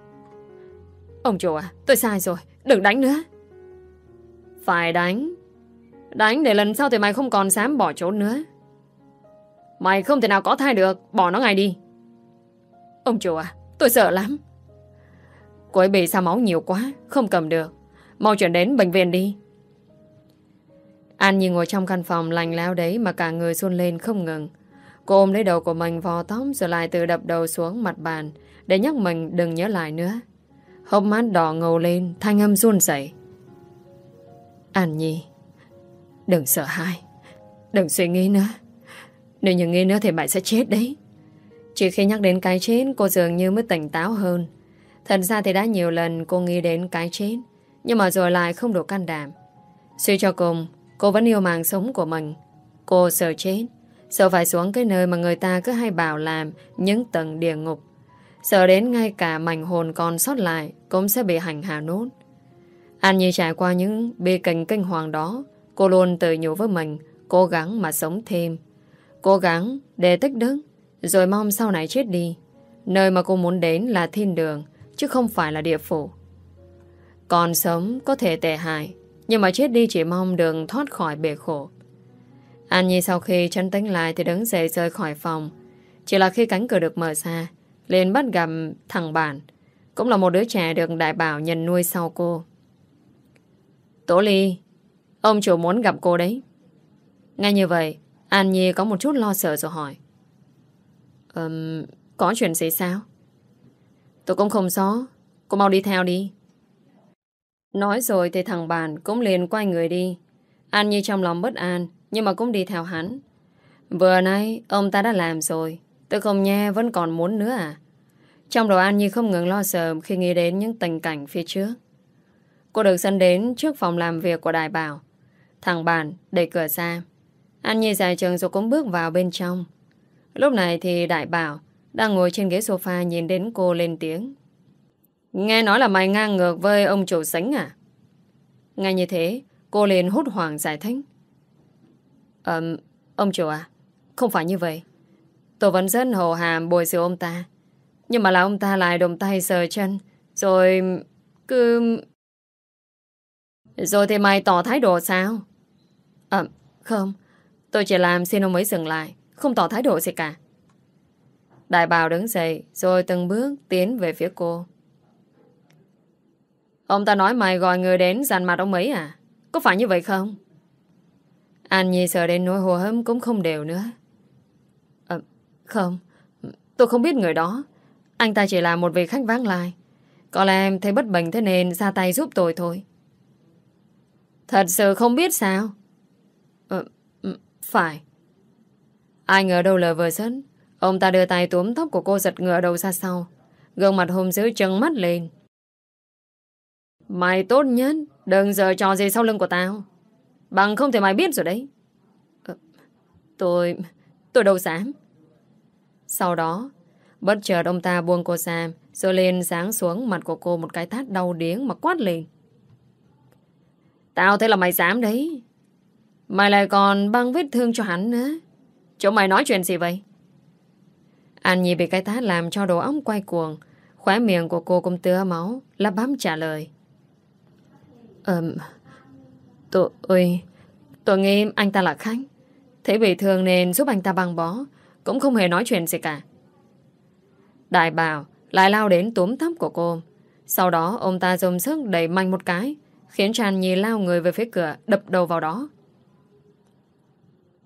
Ông chủ à, tôi sai rồi, đừng đánh nữa. Phải đánh. Đánh để lần sau thì mày không còn dám bỏ trốn nữa. Mày không thể nào có thai được, bỏ nó ngay đi. Ông chủ à, tôi sợ lắm. Cô ấy bị sao máu nhiều quá, không cầm được. Mau chuyển đến bệnh viện đi. An nhìn ngồi trong căn phòng lành lao đấy mà cả người xuân lên không ngừng. Cô ôm lấy đầu của mình vò tóm rồi lại tự đập đầu xuống mặt bàn để nhắc mình đừng nhớ lại nữa. Hốc mắt đỏ ngầu lên, thanh âm run rẩy. An Nhi, đừng sợ hãi, đừng suy nghĩ nữa. Nếu như nghĩ nữa thì bạn sẽ chết đấy. Chỉ khi nhắc đến cái chết, cô dường như mới tỉnh táo hơn. Thật ra thì đã nhiều lần cô nghĩ đến cái chết, nhưng mà rồi lại không đủ can đảm. Suy cho cùng, cô vẫn yêu mạng sống của mình. Cô sợ chết, sợ phải xuống cái nơi mà người ta cứ hay bảo làm những tầng địa ngục. Sợ đến ngay cả mảnh hồn còn sót lại cũng sẽ bị hành hạ nốt. An Nhi trải qua những bi kịch kinh hoàng đó, cô luôn tự nhủ với mình, cố gắng mà sống thêm. Cố gắng để tích đức, rồi mong sau này chết đi. Nơi mà cô muốn đến là thiên đường, chứ không phải là địa phủ. Còn sống có thể tệ hại, nhưng mà chết đi chỉ mong đường thoát khỏi bể khổ. An Nhi sau khi chân tính lại thì đứng dậy rời khỏi phòng. Chỉ là khi cánh cửa được mở ra, lên bắt gặp thằng bạn, cũng là một đứa trẻ được đại bảo nhận nuôi sau cô. Tổ Ly, ông chủ muốn gặp cô đấy. Ngay như vậy, An Nhi có một chút lo sợ rồi hỏi. Um, có chuyện gì sao? Tôi cũng không rõ. Cô mau đi theo đi. Nói rồi thì thằng bạn cũng liền quay người đi. An Nhi trong lòng bất an, nhưng mà cũng đi theo hắn. Vừa nay, ông ta đã làm rồi. Tôi không nghe vẫn còn muốn nữa à? Trong đầu An Nhi không ngừng lo sợ khi nghĩ đến những tình cảnh phía trước. Cô được dẫn đến trước phòng làm việc của Đại Bảo. Thằng bạn đẩy cửa ra. An Nhi dài trường rồi cũng bước vào bên trong. Lúc này thì Đại Bảo đang ngồi trên ghế sofa nhìn đến cô lên tiếng. Nghe nói là mày ngang ngược với ông chủ sánh à? Ngay như thế, cô liền hút hoảng giải thích. Ờm, ông chủ à, không phải như vậy. Tôi vẫn rất hồ hàm bồi sự ông ta. Nhưng mà là ông ta lại đồng tay sờ chân, rồi cứ... Rồi thì mày tỏ thái độ sao? Ờm, không, tôi chỉ làm xin ông ấy dừng lại, không tỏ thái độ gì cả. Đại bào đứng dậy Rồi từng bước tiến về phía cô. Ông ta nói mày gọi người đến dàn mặt ông ấy à? Có phải như vậy không? An Nhi sợ đến nỗi hồ hâm cũng không đều nữa. À, Không Tôi không biết người đó. Anh ta chỉ là một vị khách vãng lai. Có lẽ em thấy bất bình thế nên ra tay giúp tôi thôi. Thật sự không biết sao? À, Phải. Ai ngờ đâu lời vừa sân Ông ta đưa tay túm tóc của cô giật ngựa đầu ra sau. Gương mặt hùng dữ trừng mắt lên. Mày tốt nhất, đừng giờ trò gì sau lưng của tao. Bằng không thì mày biết rồi đấy. Ờ, tôi... tôi đâu dám. Sau đó, bất chợt ông ta buông cô ra, rồi lên sáng xuống mặt của cô một cái thát đau điếng mà quát lên. Tao thấy là mày dám đấy. Mày lại còn băng vết thương cho hắn nữa. Chỗ mày nói chuyện gì vậy? An Nhi bị cái tát làm cho đồ ống quay cuồng. Khóe miệng của cô cũng tứa máu, lắp bám trả lời. Ừm, tôi, tôi nghĩ anh ta là khách. Thế bị thương nên giúp anh ta băng bó, cũng không hề nói chuyện gì cả. Đại bảo lại lao đến túm tóc của cô. Sau đó ông ta dùng sức đẩy mạnh một cái, khiến Tràn Nhi lao người về phía cửa, đập đầu vào đó.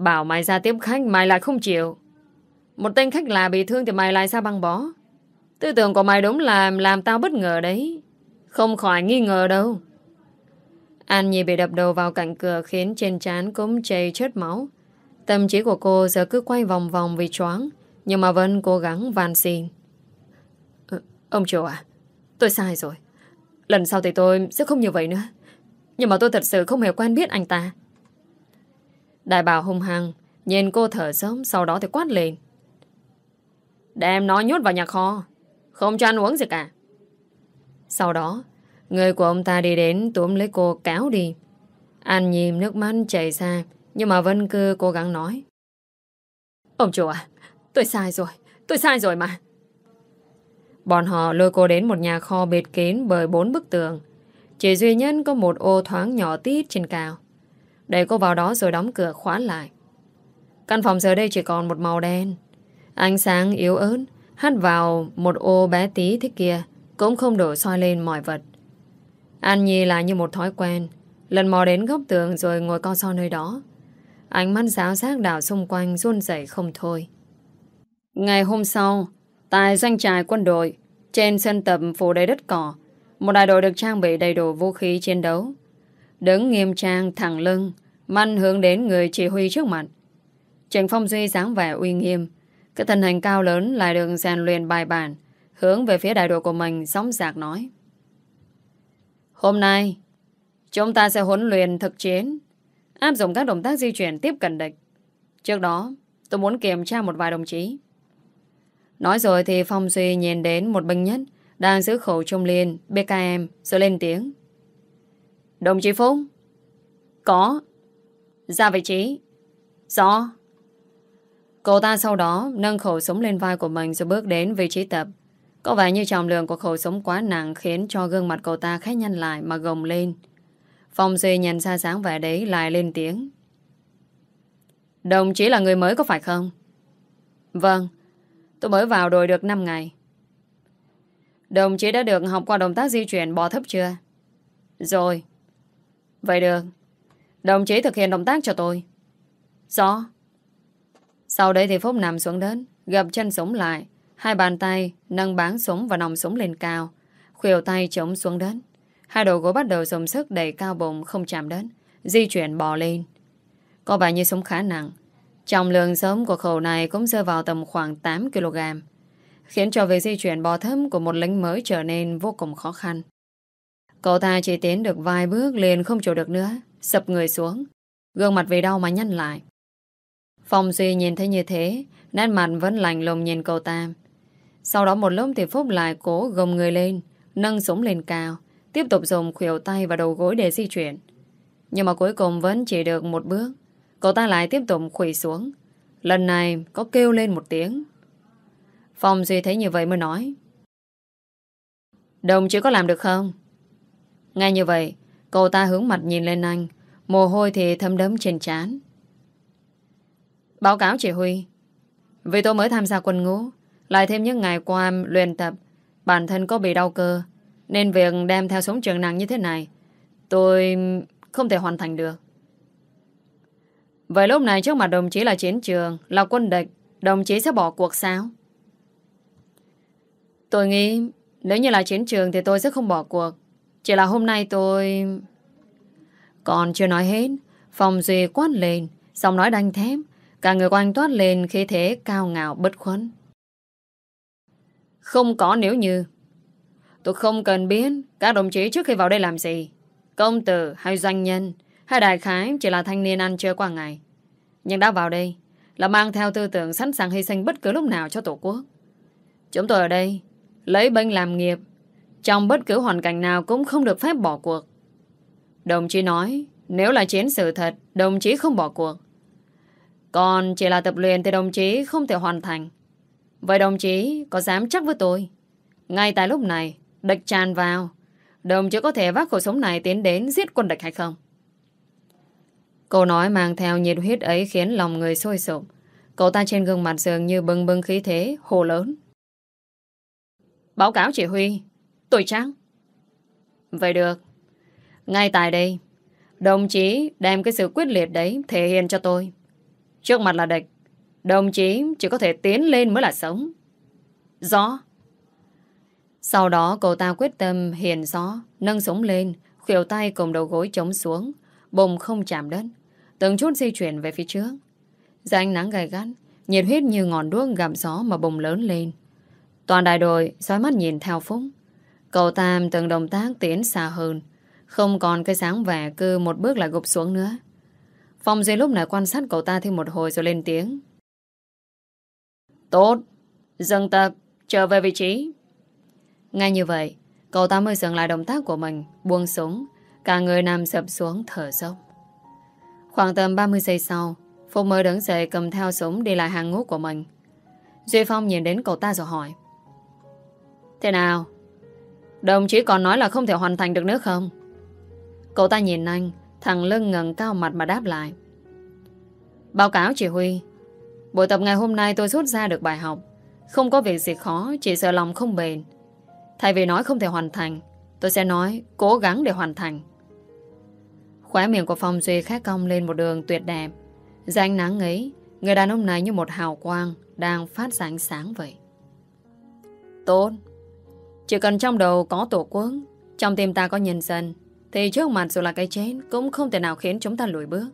Bảo mày ra tiếp khách, mày lại không chịu. Một tên khách lạ bị thương thì mày lại sao băng bó. Tư tưởng của mày đúng là làm tao bất ngờ đấy. Không khỏi nghi ngờ đâu. An Nhi bị đập đầu vào cạnh cửa khiến trên trán cũng chảy chết máu. Tâm trí của cô giờ cứ quay vòng vòng vì choáng, nhưng mà vẫn cố gắng van xin. Ừ, ông chủ à, tôi sai rồi. Lần sau thì tôi sẽ không như vậy nữa. Nhưng mà tôi thật sự không hề quen biết anh ta. Đại bảo hung hăng, nhìn cô thở sớm, sau đó thì quát lên. Đem nó nhốt vào nhà kho, không cho ăn uống gì cả. Sau đó, người của ông ta đi đến túm lấy cô kéo đi. An nhìn nước mắt chảy ra, nhưng mà Vân Cư cố gắng nói. Ông chủ à, tôi sai rồi, tôi sai rồi mà. Bọn họ lôi cô đến một nhà kho bệt kín bởi bốn bức tường. Chỉ duy nhất có một ô thoáng nhỏ tít trên cao để cô vào đó rồi đóng cửa khóa lại. Căn phòng giờ đây chỉ còn một màu đen. Ánh sáng yếu ớt hắt vào một ô bé tí thế kia cũng không đổ soi lên mọi vật. An Nhi là như một thói quen lần mò đến góc tường rồi ngồi co so nơi đó. Ánh mắt giáo giác đảo xung quanh run rẩy không thôi. Ngày hôm sau, tại doanh trại quân đội, trên sân tập phủ đầy đất cỏ, một đại đội được trang bị đầy đủ vũ khí chiến đấu. Đứng nghiêm trang thẳng lưng, mạnh hướng đến người chỉ huy trước mặt. Trần Phong Duy dáng vẻ uy nghiêm, cái thân hình cao lớn lại được rèn luyện bài bản, hướng về phía đại đội của mình sóng sạc nói. Hôm nay, chúng ta sẽ huấn luyện thực chiến áp dụng các động tác di chuyển tiếp cận địch. Trước đó, tôi muốn kiểm tra một vài đồng chí. Nói rồi thì Phong Duy nhìn đến một binh nhất đang giữ khẩu trung liên BKM rồi lên tiếng. Đồng chí Phúc? Có. Ra vị trí. Rõ. Cậu ta sau đó nâng khẩu súng lên vai của mình rồi bước đến vị trí tập. Có vẻ như trọng lượng của khẩu súng quá nặng khiến cho gương mặt cậu ta khá nhăn lại mà gồng lên. Phong Duy nhận ra sáng vẻ đấy lại lên tiếng. Đồng chí là người mới có phải không? Vâng, tôi mới vào đội được 5 ngày. Đồng chí đã được học qua động tác di chuyển bò thấp chưa? Rồi. Vậy được. Đồng chí thực hiện động tác cho tôi. Rõ. Sau đấy thì Phúc nằm xuống đến, gập chân súng lại, hai bàn tay nâng báng súng và nòng súng lên cao, khuỷu tay chống xuống đến. Hai đầu gối bắt đầu dùng sức đẩy cao bụng không chạm đến, di chuyển bò lên. Có vẻ như súng khá nặng. Trọng lượng sớm của khẩu này cũng rơi vào tầm khoảng 8kg, khiến cho việc di chuyển bò thấm của một lính mới trở nên vô cùng khó khăn. Cậu ta chỉ tiến được vài bước liền không chỗ được nữa, sập người xuống, gương mặt vì đau mà nhăn lại. Phong Duy nhìn thấy như thế, nét mặt vẫn lành lùng nhìn cậu ta. Sau đó một lúc thì Phúc lại cố gồng người lên, nâng súng lên cao, Tiếp tục dùng khuỷu tay và đầu gối để di chuyển Nhưng mà cuối cùng vẫn chỉ được một bước Cậu ta lại tiếp tục khủy xuống Lần này có kêu lên một tiếng Phong Duy thấy như vậy mới nói Đồng chí có làm được không? Ngay như vậy Cậu ta hướng mặt nhìn lên anh. Mồ hôi thì thấm đấm trên trán. Báo cáo chỉ huy. Vì tôi mới tham gia quân ngũ, Lại thêm những ngày qua luyện tập, Bản thân có bị đau cơ, nên việc đem theo súng trường nặng như thế này, Tôi không thể hoàn thành được. Vậy lúc này trước mặt đồng chí là chiến trường, Là quân địch, Đồng chí sẽ bỏ cuộc sao? Tôi nghĩ Nếu như là chiến trường thì tôi sẽ không bỏ cuộc. Chỉ là hôm nay tôi Còn chưa nói hết Phòng Duy quát lên Xong nói đanh thép Cả người của anh toát lên khi thế cao ngạo, bất khuấn. Không có nếu như Tôi không cần biết các đồng chí trước khi vào đây làm gì. Công tử hay doanh nhân hay đại khái chỉ là thanh niên ăn chơi qua ngày. Nhưng đã vào đây là mang theo tư tưởng sẵn sàng hy sinh bất cứ lúc nào cho Tổ quốc. Chúng tôi ở đây lấy binh làm nghiệp trong bất cứ hoàn cảnh nào cũng không được phép bỏ cuộc. Đồng chí nói Nếu là chiến sự thật, đồng chí không bỏ cuộc. Còn chỉ là tập luyện thì đồng chí không thể hoàn thành. Vậy đồng chí có dám chắc với tôi? Ngay tại lúc này, địch tràn vào. Đồng chí có thể vác khẩu súng này tiến đến giết quân địch hay không? Câu nói mang theo nhiệt huyết ấy khiến lòng người sôi sụp. Cậu ta trên gương mặt dường như bưng bưng khí thế, hồ lớn. Báo cáo chỉ huy, tôi trắng. Vậy được. Ngay tại đây, đồng chí đem cái sự quyết liệt đấy thể hiện cho tôi. Trước mặt là địch, đồng chí chỉ có thể tiến lên mới là sống. rõ Sau đó cậu ta quyết tâm hiền gió, nâng sống lên, khuỷu tay cùng đầu gối chống xuống, bụng không chạm đất, từng chút di chuyển về phía trước. Ra ánh nắng gay gắt, nhiệt huyết như ngọn đuốc gặm gió mà bùng lớn lên. Toàn đại đội dõi mắt nhìn theo Phúc. Cậu Tam từng động tác tiến xa hơn, không còn cái sáng vẻ cứ một bước lại gục xuống nữa. Phong Duy lúc này quan sát cậu ta thêm một hồi rồi lên tiếng. Tốt, dừng tập, trở về vị trí. Ngay như vậy, cậu ta mới dừng lại động tác của mình, buông súng, cả người nằm sập xuống thở dốc. Khoảng tầm 30 giây sau, Phúc mới đứng dậy cầm theo súng đi lại hàng ngũ của mình. Duy Phong nhìn đến cậu ta rồi hỏi. Thế nào? Đồng chí còn nói là không thể hoàn thành được nữa không? Cậu ta nhìn anh, thằng lưng ngẩng cao mặt mà đáp lại. Báo cáo chỉ huy, buổi tập ngày hôm nay tôi rút ra được bài học. Không có việc gì khó, chỉ sợ lòng không bền. Thay vì nói không thể hoàn thành, tôi sẽ nói cố gắng để hoàn thành. Khóe miệng của Phong Duy khát cong lên một đường tuyệt đẹp. Danh nắng ấy, người đàn ông này như một hào quang đang phát ra ánh sáng vậy. Tốt. Chỉ cần trong đầu có tổ quốc, trong tim ta có nhân dân, thì trước mặt dù là cái chết cũng không thể nào khiến chúng ta lùi bước.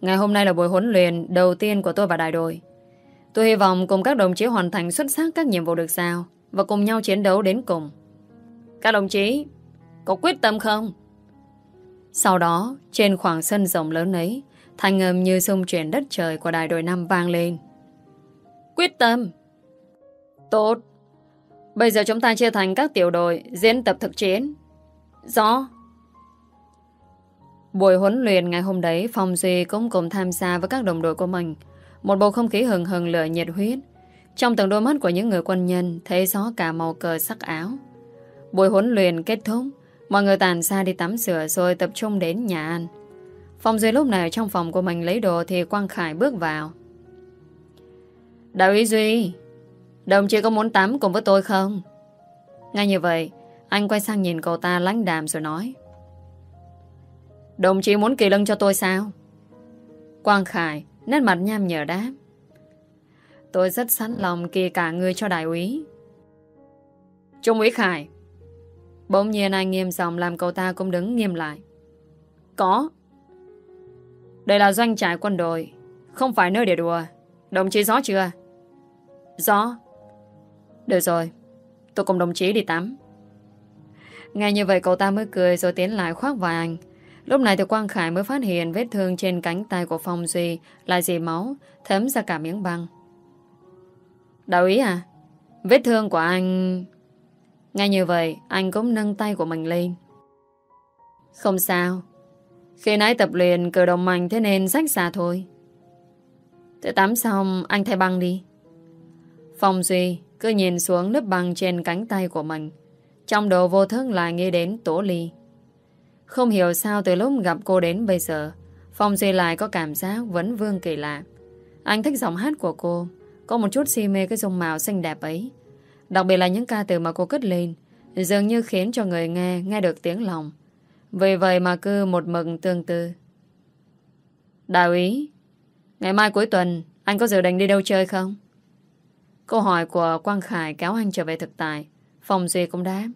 Ngày hôm nay là buổi huấn luyện đầu tiên của tôi và đại đội. Tôi hy vọng cùng các đồng chí hoàn thành xuất sắc các nhiệm vụ được giao và cùng nhau chiến đấu đến cùng. Các đồng chí, có quyết tâm không? Sau đó, trên khoảng sân rộng lớn ấy, thanh âm như sông chuyển đất trời của đại đội năm vang lên. Quyết tâm! Tốt! Bây giờ chúng ta chia thành các tiểu đội diễn tập thực chiến. Rõ! Buổi huấn luyện ngày hôm đấy, Phong Duy cũng cùng tham gia với các đồng đội của mình. Một bầu không khí hừng hừng lửa nhiệt huyết. Trong từng đôi mắt của những người quân nhân thấy rõ cả màu cờ sắc áo. Buổi huấn luyện kết thúc, mọi người tàn ra đi tắm rửa rồi tập trung đến nhà ăn. Phong Duy lúc này trong phòng của mình lấy đồ thì Quang Khải bước vào. Đạo ý Duy, đồng chí có muốn tắm cùng với tôi không? Ngay như vậy, anh quay sang nhìn cậu ta lánh đàm rồi nói. Đồng chí muốn kỳ lưng cho tôi sao? Quang Khải nét mặt nham nhở đáp. Tôi rất sẵn lòng kỳ cả người cho đại úy. Trung úy Khải. Bỗng nhiên anh nghiêm giọng làm cậu ta cũng đứng nghiêm lại. Có. Đây là doanh trại quân đội, không phải nơi để đùa. Đồng chí rõ chưa? Rõ. Được rồi, tôi cùng đồng chí đi tắm. ngay như vậy cậu ta mới cười rồi tiến lại khoác vài anh. Lúc này thì Quang Khải mới phát hiện vết thương trên cánh tay của Phong Duy là dì máu, thấm ra cả miếng băng. Đạo ý à? Vết thương của anh... Ngay như vậy, anh cũng nâng tay của mình lên. Không sao. Khi nãy tập luyện cờ đồng mạnh thế nên rách xa thôi. Thế tắm xong, anh thay băng đi. Phong Duy cứ nhìn xuống lớp băng trên cánh tay của mình. Trong đầu vô thức lại nghĩ đến Tổ Ly. Không hiểu sao từ lúc gặp cô đến bây giờ, Phong Duy lại có cảm giác vẫn vương kỳ lạ Anh thích giọng hát của cô, Có một chút si mê cái dung mạo xinh đẹp ấy Đặc biệt là những ca từ mà cô cất lên, Dường như khiến cho người nghe Nghe được tiếng lòng Vì vậy mà cứ một mực tương tư Đạo ý Ngày mai cuối tuần, Anh có dự định đi đâu chơi không? Câu hỏi của Quang Khải kéo anh trở về thực tại. Phòng Duy cũng đáp.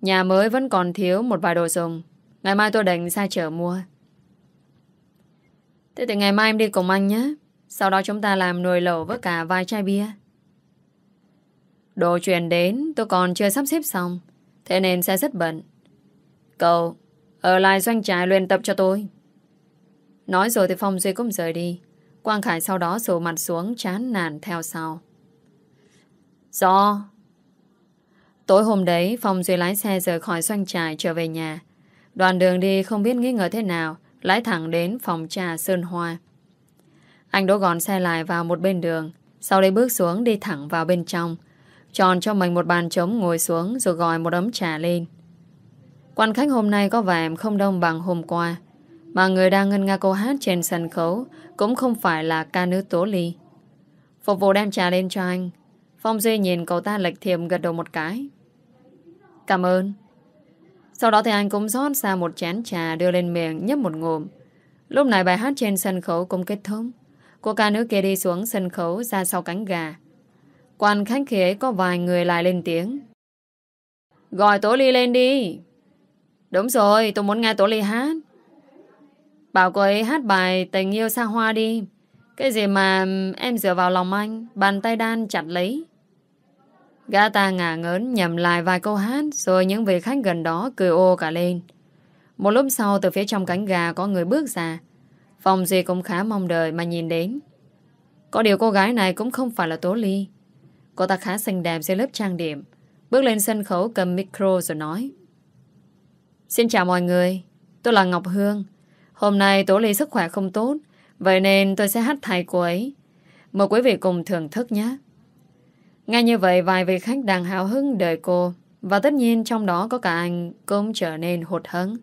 Nhà mới vẫn còn thiếu một vài đồ dùng. Ngày mai tôi định ra chợ mua. Thế thì ngày mai em đi cùng anh nhé. Sau đó chúng ta làm nồi lẩu với cả vài chai bia. Đồ chuyển đến, tôi còn chưa sắp xếp xong. Thế nên sẽ rất bận. Cậu, Ở lại doanh trại luyện tập cho tôi. Nói rồi thì Phong Duy cũng rời đi. Quang Khải sau đó sổ mặt xuống chán nản theo sau Do Tối hôm đấy, Phong Duy lái xe rời khỏi doanh trại trở về nhà. Đoàn đường đi không biết nghĩ ngờ thế nào, lái thẳng đến phòng trà Sơn Hoa. Anh đỗ gọn xe lại vào một bên đường, sau đấy bước xuống đi thẳng vào bên trong, chọn cho mình một bàn trống ngồi xuống rồi gọi một ấm trà lên. Quan khách hôm nay có vẻ không đông bằng hôm qua, mà người đang ngân nga câu hát trên sân khấu cũng không phải là ca nữ Tố Ly. Phục vụ đem trà lên cho anh. Phong Duy nhìn cậu ta lệch thiềm gật đầu một cái. Cảm ơn. Sau đó thì anh cũng rót ra một chén trà đưa lên miệng nhấp một ngụm. Lúc này bài hát trên sân khấu cũng kết thúc. Cô ca nữ kia đi xuống sân khấu ra sau cánh gà. Quan khách khi ấy có vài người lại lên tiếng. Gọi Tố Ly lên đi. Đúng rồi, tôi muốn nghe Tố Ly hát. Bảo cô ấy hát bài Tình yêu xa hoa đi. Cái gì mà em dựa vào lòng anh, bàn tay đan chặt lấy. Gã ta ngả ngớn nhầm lại vài câu hát rồi những vị khách gần đó cười ô cả lên. Một lúc sau từ phía trong cánh gà có người bước ra. Phòng gì cũng khá mong đợi mà nhìn đến. Có điều cô gái này cũng không phải là Tố Ly. Cô ta khá xinh đẹp dưới lớp trang điểm. Bước lên sân khấu cầm micro rồi nói. Xin chào mọi người. Tôi là Ngọc Hương. Hôm nay Tố Ly sức khỏe không tốt. Vậy nên tôi sẽ hát thay cô ấy. Mời quý vị cùng thưởng thức nhé. Ngay như vậy, vài vị khách đang hào hứng đợi cô, và tất nhiên trong đó có cả anh cũng trở nên hụt hẫng.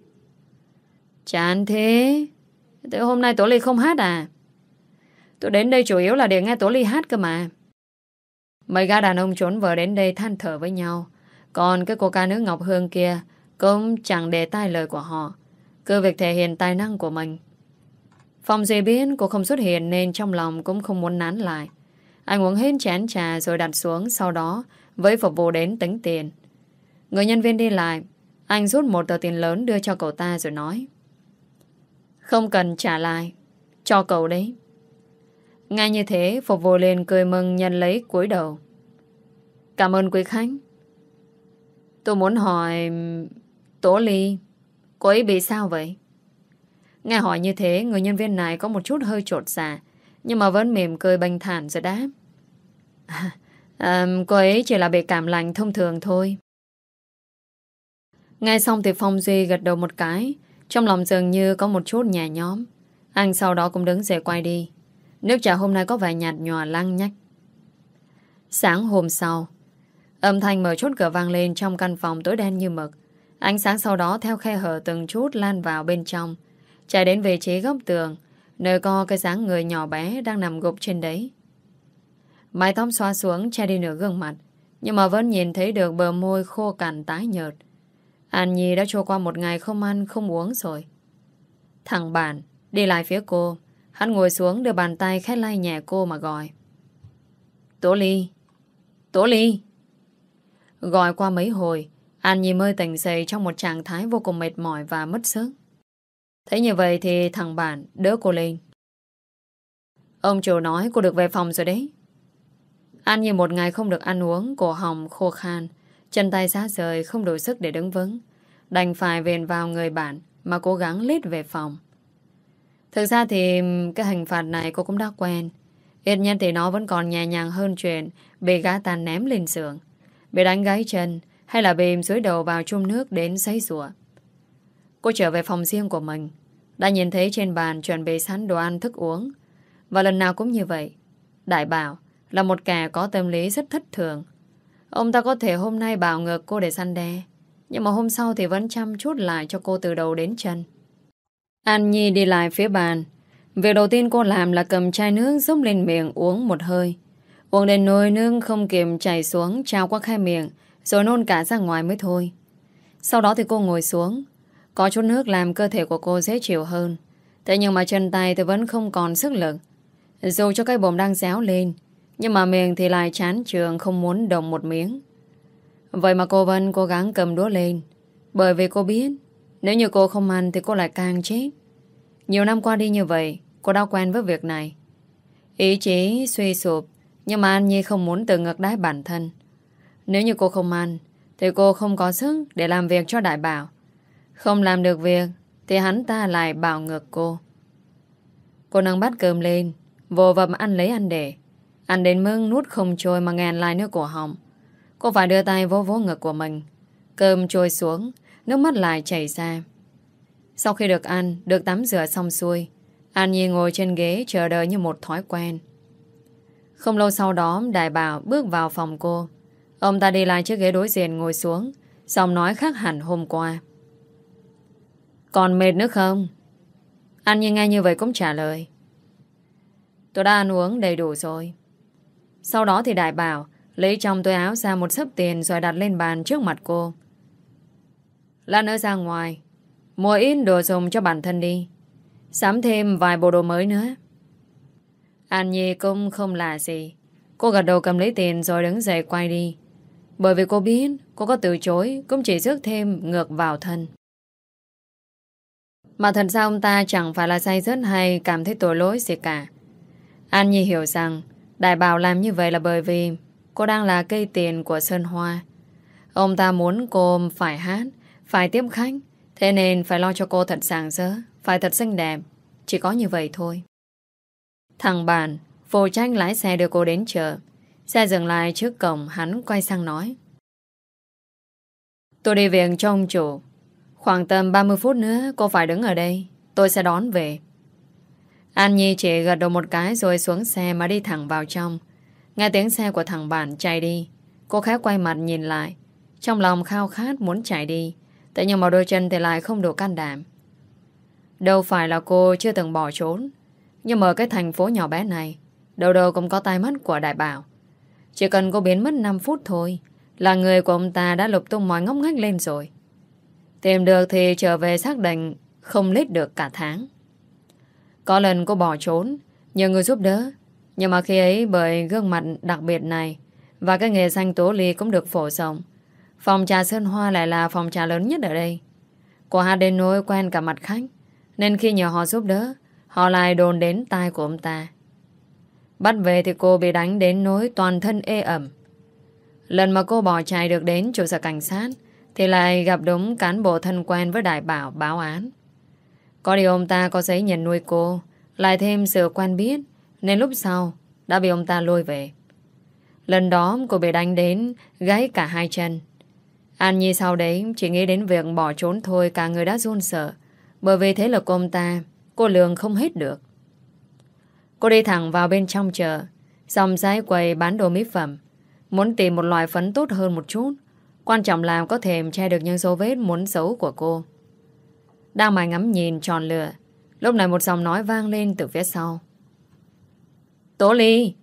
Chán thế. Từ hôm nay Tổ Ly không hát à? Tôi đến đây chủ yếu là để nghe Tổ Ly hát cơ mà. Mấy gã đàn ông trốn vợ đến đây than thở với nhau. Còn cái cô ca nữ Ngọc Hương kia cũng chẳng để tai lời của họ. Cứ việc thể hiện tài năng của mình. Phong Duy biết cô không xuất hiện nên trong lòng cũng không muốn nán lại. Anh uống hết chén trà rồi đặt xuống, sau đó với phục vụ đến tính tiền. Người nhân viên đi lại, anh rút một tờ tiền lớn đưa cho cậu ta rồi nói, Không cần trả lại, Cho cậu đấy Ngay như thế, phục vụ lên cười mừng nhận lấy cúi đầu Cảm ơn quý khách Tôi muốn hỏi, Tố Ly Cô ấy bị sao vậy? Nghe hỏi như thế Người nhân viên này có một chút hơi trột dạ Nhưng mà vẫn mỉm cười banh thản rồi đáp. À, à, Cô ấy chỉ là bị cảm lạnh thông thường thôi. Nghe xong thì Phong Duy gật đầu một cái Trong lòng dường như có một chút nhẹ nhóm Anh sau đó cũng đứng dậy quay đi. Nước trà hôm nay có vẻ nhạt nhòa lăng nhách. Sáng hôm sau Âm thanh mở chốt cửa vang lên Trong căn phòng tối đen như mực. Ánh sáng sau đó theo khe hở từng chút Lan vào bên trong. Chạy đến vị trí góc tường, Nơi có cái dáng người nhỏ bé Đang nằm gục trên đấy. Mái tóc xoa xuống che đi nửa gương mặt, Nhưng mà vẫn nhìn thấy được bờ môi khô cằn tái nhợt. An Nhi đã trôi qua một ngày không ăn, không uống rồi. Thằng bạn, Đi lại phía cô. Hắn ngồi xuống đưa bàn tay khét lay nhẹ cô mà gọi. Tố Ly Tố Ly. Gọi qua mấy hồi An Nhi mới tỉnh dậy trong một trạng thái vô cùng mệt mỏi và mất sức. Thế như vậy thì thằng bạn đỡ cô lên. Ông chủ nói cô được về phòng rồi đấy. An Nhi một ngày không được ăn uống, Cổ họng khô khan, Chân tay giá rời, không đủ sức để đứng vững. Đành phải vền vào người bạn Mà cố gắng lít về phòng. Thực ra thì cái hình phạt này cô cũng đã quen. Ít nhất thì nó vẫn còn nhẹ nhàng hơn chuyện Bị gã tàn ném lên giường, Bị đánh gáy chân hay là bìm dưới đầu vào chung nước đến sấy rùa. Cô trở về phòng riêng của mình, Đã nhìn thấy trên bàn chuẩn bị sẵn đồ ăn thức uống. Và lần nào cũng như vậy, Đại bảo là một kẻ có tâm lý rất thất thường. Ông ta có thể hôm nay bảo ngược cô để săn đe, Nhưng mà hôm sau thì vẫn chăm chút lại cho cô từ đầu đến chân. An Nhi đi lại phía bàn. Việc đầu tiên cô làm là cầm chai nước giúp lên miệng uống một hơi. Uống đến nồi nước không kìm chảy xuống, trao qua khai miệng rồi nôn cả ra ngoài mới thôi. Sau đó thì cô ngồi xuống. Có chút nước làm cơ thể của cô dễ chịu hơn. Thế nhưng mà chân tay thì vẫn không còn sức lực. Dù cho cái bồm đang réo lên, nhưng mà miệng thì lại chán trường Không muốn động một miếng. Vậy mà cô Vân cố gắng cầm đũa lên. Bởi vì cô biết, Nếu như cô không ăn thì cô lại càng chết. Nhiều năm qua đi như vậy, Cô đã quen với việc này. Ý chí suy sụp, Nhưng mà An Nhi không muốn tự ngược đái bản thân. Nếu như cô không ăn Thì cô không có sức để làm việc cho đại bảo Không làm được việc Thì hắn ta lại bảo ngược cô Cô nâng bát cơm lên Vô vập ăn lấy ăn để Ăn đến mức nút không trôi mà ngàn lại nước cổ họng. Cô phải đưa tay vô vỗ ngực của mình. Cơm trôi xuống, nước mắt lại chảy ra. Sau khi được ăn, được tắm rửa xong xuôi, An Nhi ngồi trên ghế chờ đợi như một thói quen. Không lâu sau đó, Đại Bảo bước vào phòng cô. Ông ta đi lại chiếc ghế đối diện ngồi xuống, giọng nói khác hẳn hôm qua. Còn mệt nữa không? Anh như nghe như vậy cũng trả lời. Tôi đã ăn uống đầy đủ rồi. Sau đó thì Đại Bảo lấy trong túi áo ra một sấp tiền rồi đặt lên bàn trước mặt cô. Lát nữa ra ngoài, mua ít đồ dùng cho bản thân đi. Sắm thêm vài bộ đồ mới nữa. An Nhi cũng không là gì. Cô gật đầu cầm lấy tiền rồi đứng dậy quay đi. Bởi vì cô biết cô có từ chối cũng chỉ rước thêm ngược vào thân. Mà thật ra ông ta chẳng phải là say rớt hay cảm thấy tội lỗi gì cả. An Nhi hiểu rằng Đại Bảo làm như vậy là bởi vì cô đang là cây tiền của Sơn Hoa. Ông ta muốn cô phải hát, phải tiếp khách, thế nên phải lo cho cô thật sàng sỡ, phải thật xinh đẹp. Chỉ có như vậy thôi. Thằng bạn, vô tranh lái xe đưa cô đến chợ. Xe dừng lại trước cổng, hắn quay sang nói. Tôi đi viện cho ông chủ. Khoảng tầm 30 phút nữa cô phải đứng ở đây. Tôi sẽ đón về. An Nhi chỉ gật đầu một cái rồi xuống xe mà đi thẳng vào trong. Nghe tiếng xe của thằng bạn chạy đi. Cô khá quay mặt nhìn lại. Trong lòng khao khát muốn chạy đi. Thế nhưng mà đôi chân thì lại không đủ can đảm. Đâu phải là cô chưa từng bỏ trốn. Nhưng mà cái thành phố nhỏ bé này, đâu đâu cũng có tai mắt của đại bảo. Chỉ cần cô biến mất 5 phút thôi, là người của ông ta đã lục tung mọi ngóc ngách lên rồi. Tìm được thì trở về xác định không lết được cả tháng. Có lần cô bỏ trốn, nhờ người giúp đỡ. Nhưng mà khi ấy bởi gương mặt đặc biệt này và cái nghề xanh tố ly cũng được phổ rộng. Phòng trà Sơn Hoa lại là phòng trà lớn nhất ở đây. Cô hát đến nỗi quen cả mặt khách. Nên khi nhờ họ giúp đỡ, họ lại đồn đến tai của ông ta. Bắt về thì cô bị đánh đến nỗi toàn thân ê ẩm. Lần mà cô bỏ chạy được đến trụ sở cảnh sát, thì lại gặp đúng cán bộ thân quen với đại bảo báo án. Có điều ông ta có giấy nhận nuôi cô, lại thêm sự quen biết, nên lúc sau đã bị ông ta lôi về. Lần đó cô bị đánh đến gãy cả hai chân. An Nhi sau đấy chỉ nghĩ đến việc bỏ trốn thôi cả người đã run sợ. Bởi vì thế lực của ông ta, Cô lường không hết được Cô đi thẳng vào bên trong chợ. Dòng giấy quầy bán đồ mỹ phẩm. Muốn tìm một loại phấn tốt hơn một chút Quan trọng là có thể che được những dấu vết muốn xấu của cô. Đang mải ngắm nhìn tròn lửa. Lúc này một giọng nói vang lên từ phía sau. Tố Ly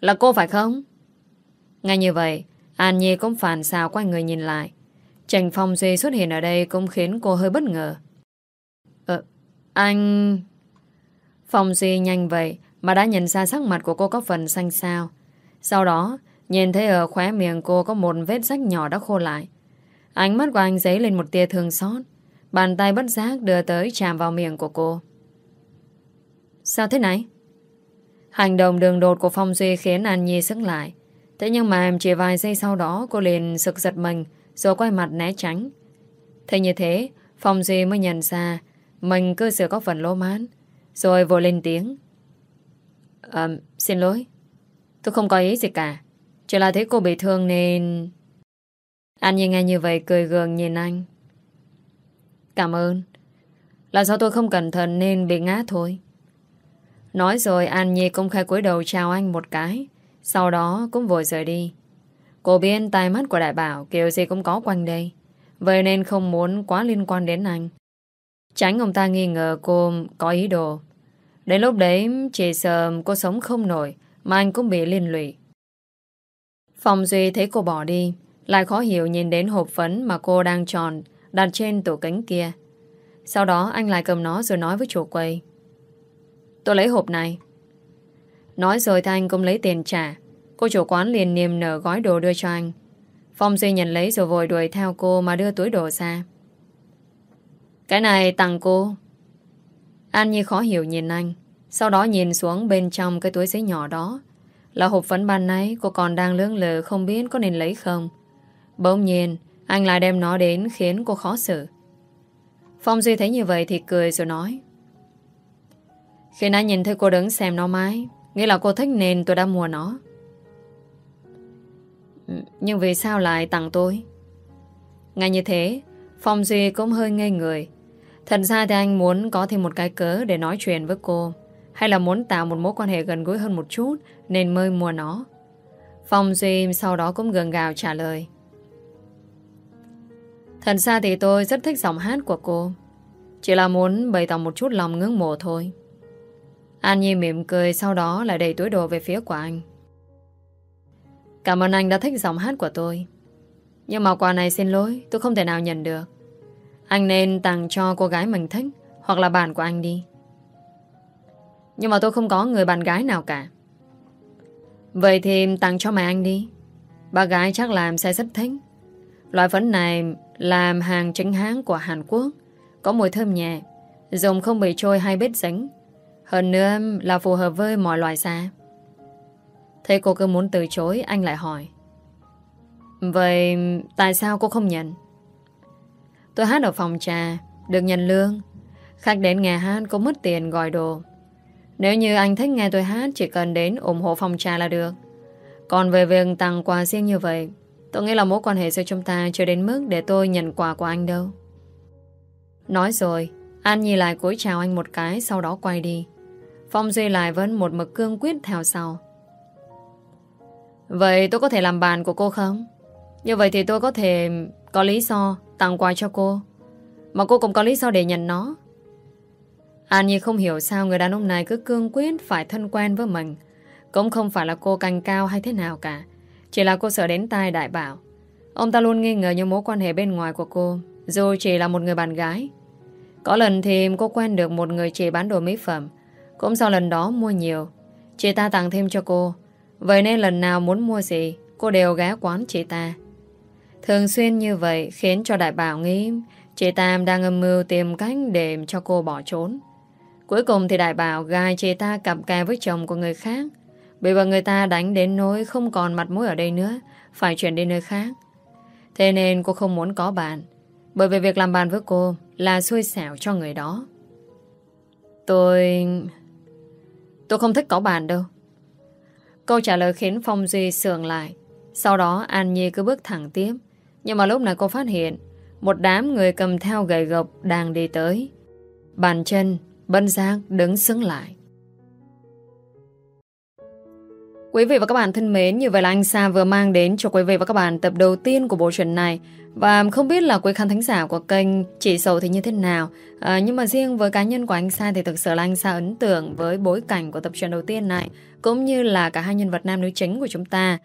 Là cô phải không? Ngay như vậy An Nhi cũng phản xào quay người nhìn lại. Trành Phong Duy xuất hiện ở đây cũng khiến cô hơi bất ngờ. Ờ, anh... Phong Duy nhanh vậy mà đã nhìn ra sắc mặt của cô có phần xanh xao. Sau đó, nhìn thấy ở khóe miệng cô có một vết rách nhỏ đã khô lại. Ánh mắt của anh dấy lên một tia thương xót. Bàn tay bất giác đưa tới chạm vào miệng của cô. Sao thế này? Hành động đường đột của Phong Duy khiến An Nhi sức lại. Thế nhưng mà chỉ vài giây sau đó cô liền sực giật mình rồi quay mặt né tránh. Thế như thế, Phong Duy mới nhận ra mình cơ sở có phần lô mán Rồi vội lên tiếng à, Xin lỗi. Tôi không có ý gì cả. Chỉ là thấy cô bị thương nên Anh nhìn nghe như vậy cười gượng nhìn anh. Cảm ơn. Là do tôi không cẩn thận nên bị ngã thôi. Nói rồi An Nhi công khai cúi đầu chào anh một cái. Sau đó cũng vội rời đi. Cô biết tai mắt của đại bảo Kiểu gì cũng có quanh đây. Vậy nên không muốn quá liên quan đến anh. Tránh ông ta nghi ngờ cô có ý đồ. Đến lúc đấy chỉ sợ cô sống không nổi, mà anh cũng bị liên lụy. Phong Duy thấy cô bỏ đi, lại khó hiểu nhìn đến hộp phấn mà cô đang tròn, đặt trên tủ cánh kia. Sau đó, anh lại cầm nó rồi nói với chủ quầy. Tôi lấy hộp này. Nói rồi thì anh cũng lấy tiền trả. Cô chủ quán liền niềm nở gói đồ đưa cho anh. Phong Duy nhận lấy rồi vội đuổi theo cô mà đưa túi đồ ra. Cái này tặng cô. An Nhi khó hiểu nhìn anh. Sau đó nhìn xuống bên trong cái túi giấy nhỏ đó. Là hộp phấn ban nãy cô còn đang lưỡng lự không biết có nên lấy không. Bỗng nhiên, anh lại đem nó đến khiến cô khó xử. Phong Duy thấy như vậy thì cười rồi nói. Khi nãy nhìn thấy cô đứng xem nó mãi, nghĩa là cô thích nên tôi đã mua nó. Ừ, nhưng vì sao lại tặng tôi? Ngay như thế, Phong Duy cũng hơi ngây người. Thật ra thì anh muốn có thêm một cái cớ để nói chuyện với cô. Hay là muốn tạo một mối quan hệ gần gũi hơn một chút nên mới mua nó. Phong Duy sau đó cũng gần gào trả lời. Thật ra thì tôi rất thích giọng hát của cô. Chỉ là muốn bày tỏ một chút lòng ngưỡng mộ thôi. An Nhi mỉm cười sau đó lại đẩy túi đồ về phía của anh. Cảm ơn anh đã thích giọng hát của tôi. Nhưng mà quà này xin lỗi, tôi không thể nào nhận được. Anh nên tặng cho cô gái mình thích hoặc là bạn của anh đi. Nhưng mà tôi không có người bạn gái nào cả. Vậy thì tặng cho mẹ anh đi. Bà gái chắc làm sẽ rất thích. Loại phấn này làm hàng chính hãng của Hàn Quốc. Có mùi thơm nhẹ, dùng không bị trôi hay bết dính. Hơn nữa là phù hợp với mọi loại da. Thế cô cứ muốn từ chối, anh lại hỏi. Vậy tại sao cô không nhận? Tôi hát ở phòng trà, được nhận lương. Khách đến nghe hát cũng mất tiền gọi đồ. Nếu như anh thích nghe tôi hát Chỉ cần đến ủng hộ phòng trà là được Còn về việc tặng quà riêng như vậy Tôi nghĩ là mối quan hệ giữa chúng ta Chưa đến mức để tôi nhận quà của anh đâu Nói rồi An nhìn lại cúi chào anh một cái Sau đó quay đi Phong Duy lại vẫn một mực cương quyết theo sau Vậy tôi có thể làm bạn của cô không? Như vậy thì tôi có thể Có lý do tặng quà cho cô Mà cô cũng có lý do để nhận nó An Nhi không hiểu sao người đàn ông này cứ cương quyết phải thân quen với mình. Cũng không phải là cô canh cao hay thế nào cả. Chỉ là cô sợ đến tai đại bảo. Ông ta luôn nghi ngờ những mối quan hệ bên ngoài của cô, dù chỉ là một người bạn gái. Có lần thì cô quen được một người chị bán đồ mỹ phẩm. Cũng sau lần đó mua nhiều. Chị ta tặng thêm cho cô. Vậy nên lần nào muốn mua gì, cô đều ghé quán chị ta. Thường xuyên như vậy khiến cho đại bảo nghĩ chị Tam đang âm mưu tìm cách để cho cô bỏ trốn. Cuối cùng thì đại bảo gai chị ta cặp kè với chồng của người khác. Bị vợ người ta đánh đến nỗi không còn mặt mũi ở đây nữa, phải chuyển đi nơi khác. Thế nên cô không muốn có bạn. Bởi vì việc làm bạn với cô là xui xẻo cho người đó. Tôi... Tôi không thích có bạn đâu. Câu trả lời khiến Phong Duy sườn lại. Sau đó An Nhi cứ bước thẳng tiếp. Nhưng mà lúc này cô phát hiện một đám người cầm theo gậy gộc đang đi tới. Bàn chân Bân giác đứng xứng lại. Quý vị và các bạn thân mến, như vậy là anh Sa vừa mang đến cho quý vị và các bạn tập đầu tiên của bộ truyện này. Và không biết là quý khán thính giả của kênh chỉ sầu thì như thế nào. À, nhưng mà riêng với cá nhân của anh Sa thì thực sự là anh Sa ấn tượng với bối cảnh của tập truyện đầu tiên này. Cũng như là cả hai nhân vật nam nữ chính của chúng ta.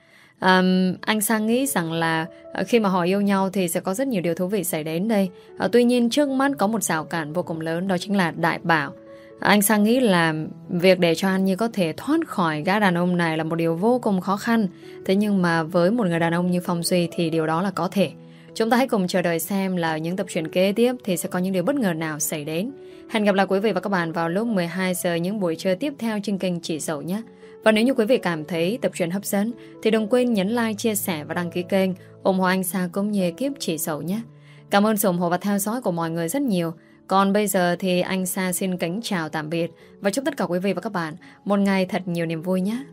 Um, anh Sang nghĩ rằng là uh, khi mà họ yêu nhau thì sẽ có rất nhiều điều thú vị xảy đến đây. Uh, tuy nhiên trước mắt có một rào cản vô cùng lớn đó chính là Đại Bảo. Anh Sang nghĩ là việc để cho An Nhi có thể thoát khỏi gã đàn ông này là một điều vô cùng khó khăn. Thế nhưng mà với một người đàn ông như Phong Duy thì điều đó là có thể. Chúng ta hãy cùng chờ đợi xem là những tập truyện kế tiếp thì sẽ có những điều bất ngờ nào xảy đến. Hẹn gặp lại quý vị và các bạn vào lúc 12 giờ những buổi chơi tiếp theo trên kênh Chỉ Dậu nhé. Và nếu như quý vị cảm thấy tập truyện hấp dẫn thì đừng quên nhấn like, chia sẻ và đăng ký kênh ủng hộ anh Sa cũng như kiếp Chỉ sầu nhé. Cảm ơn sự ủng hộ và theo dõi của mọi người rất nhiều. Còn bây giờ thì anh Sa xin kính chào tạm biệt và chúc tất cả quý vị và các bạn một ngày thật nhiều niềm vui nhé.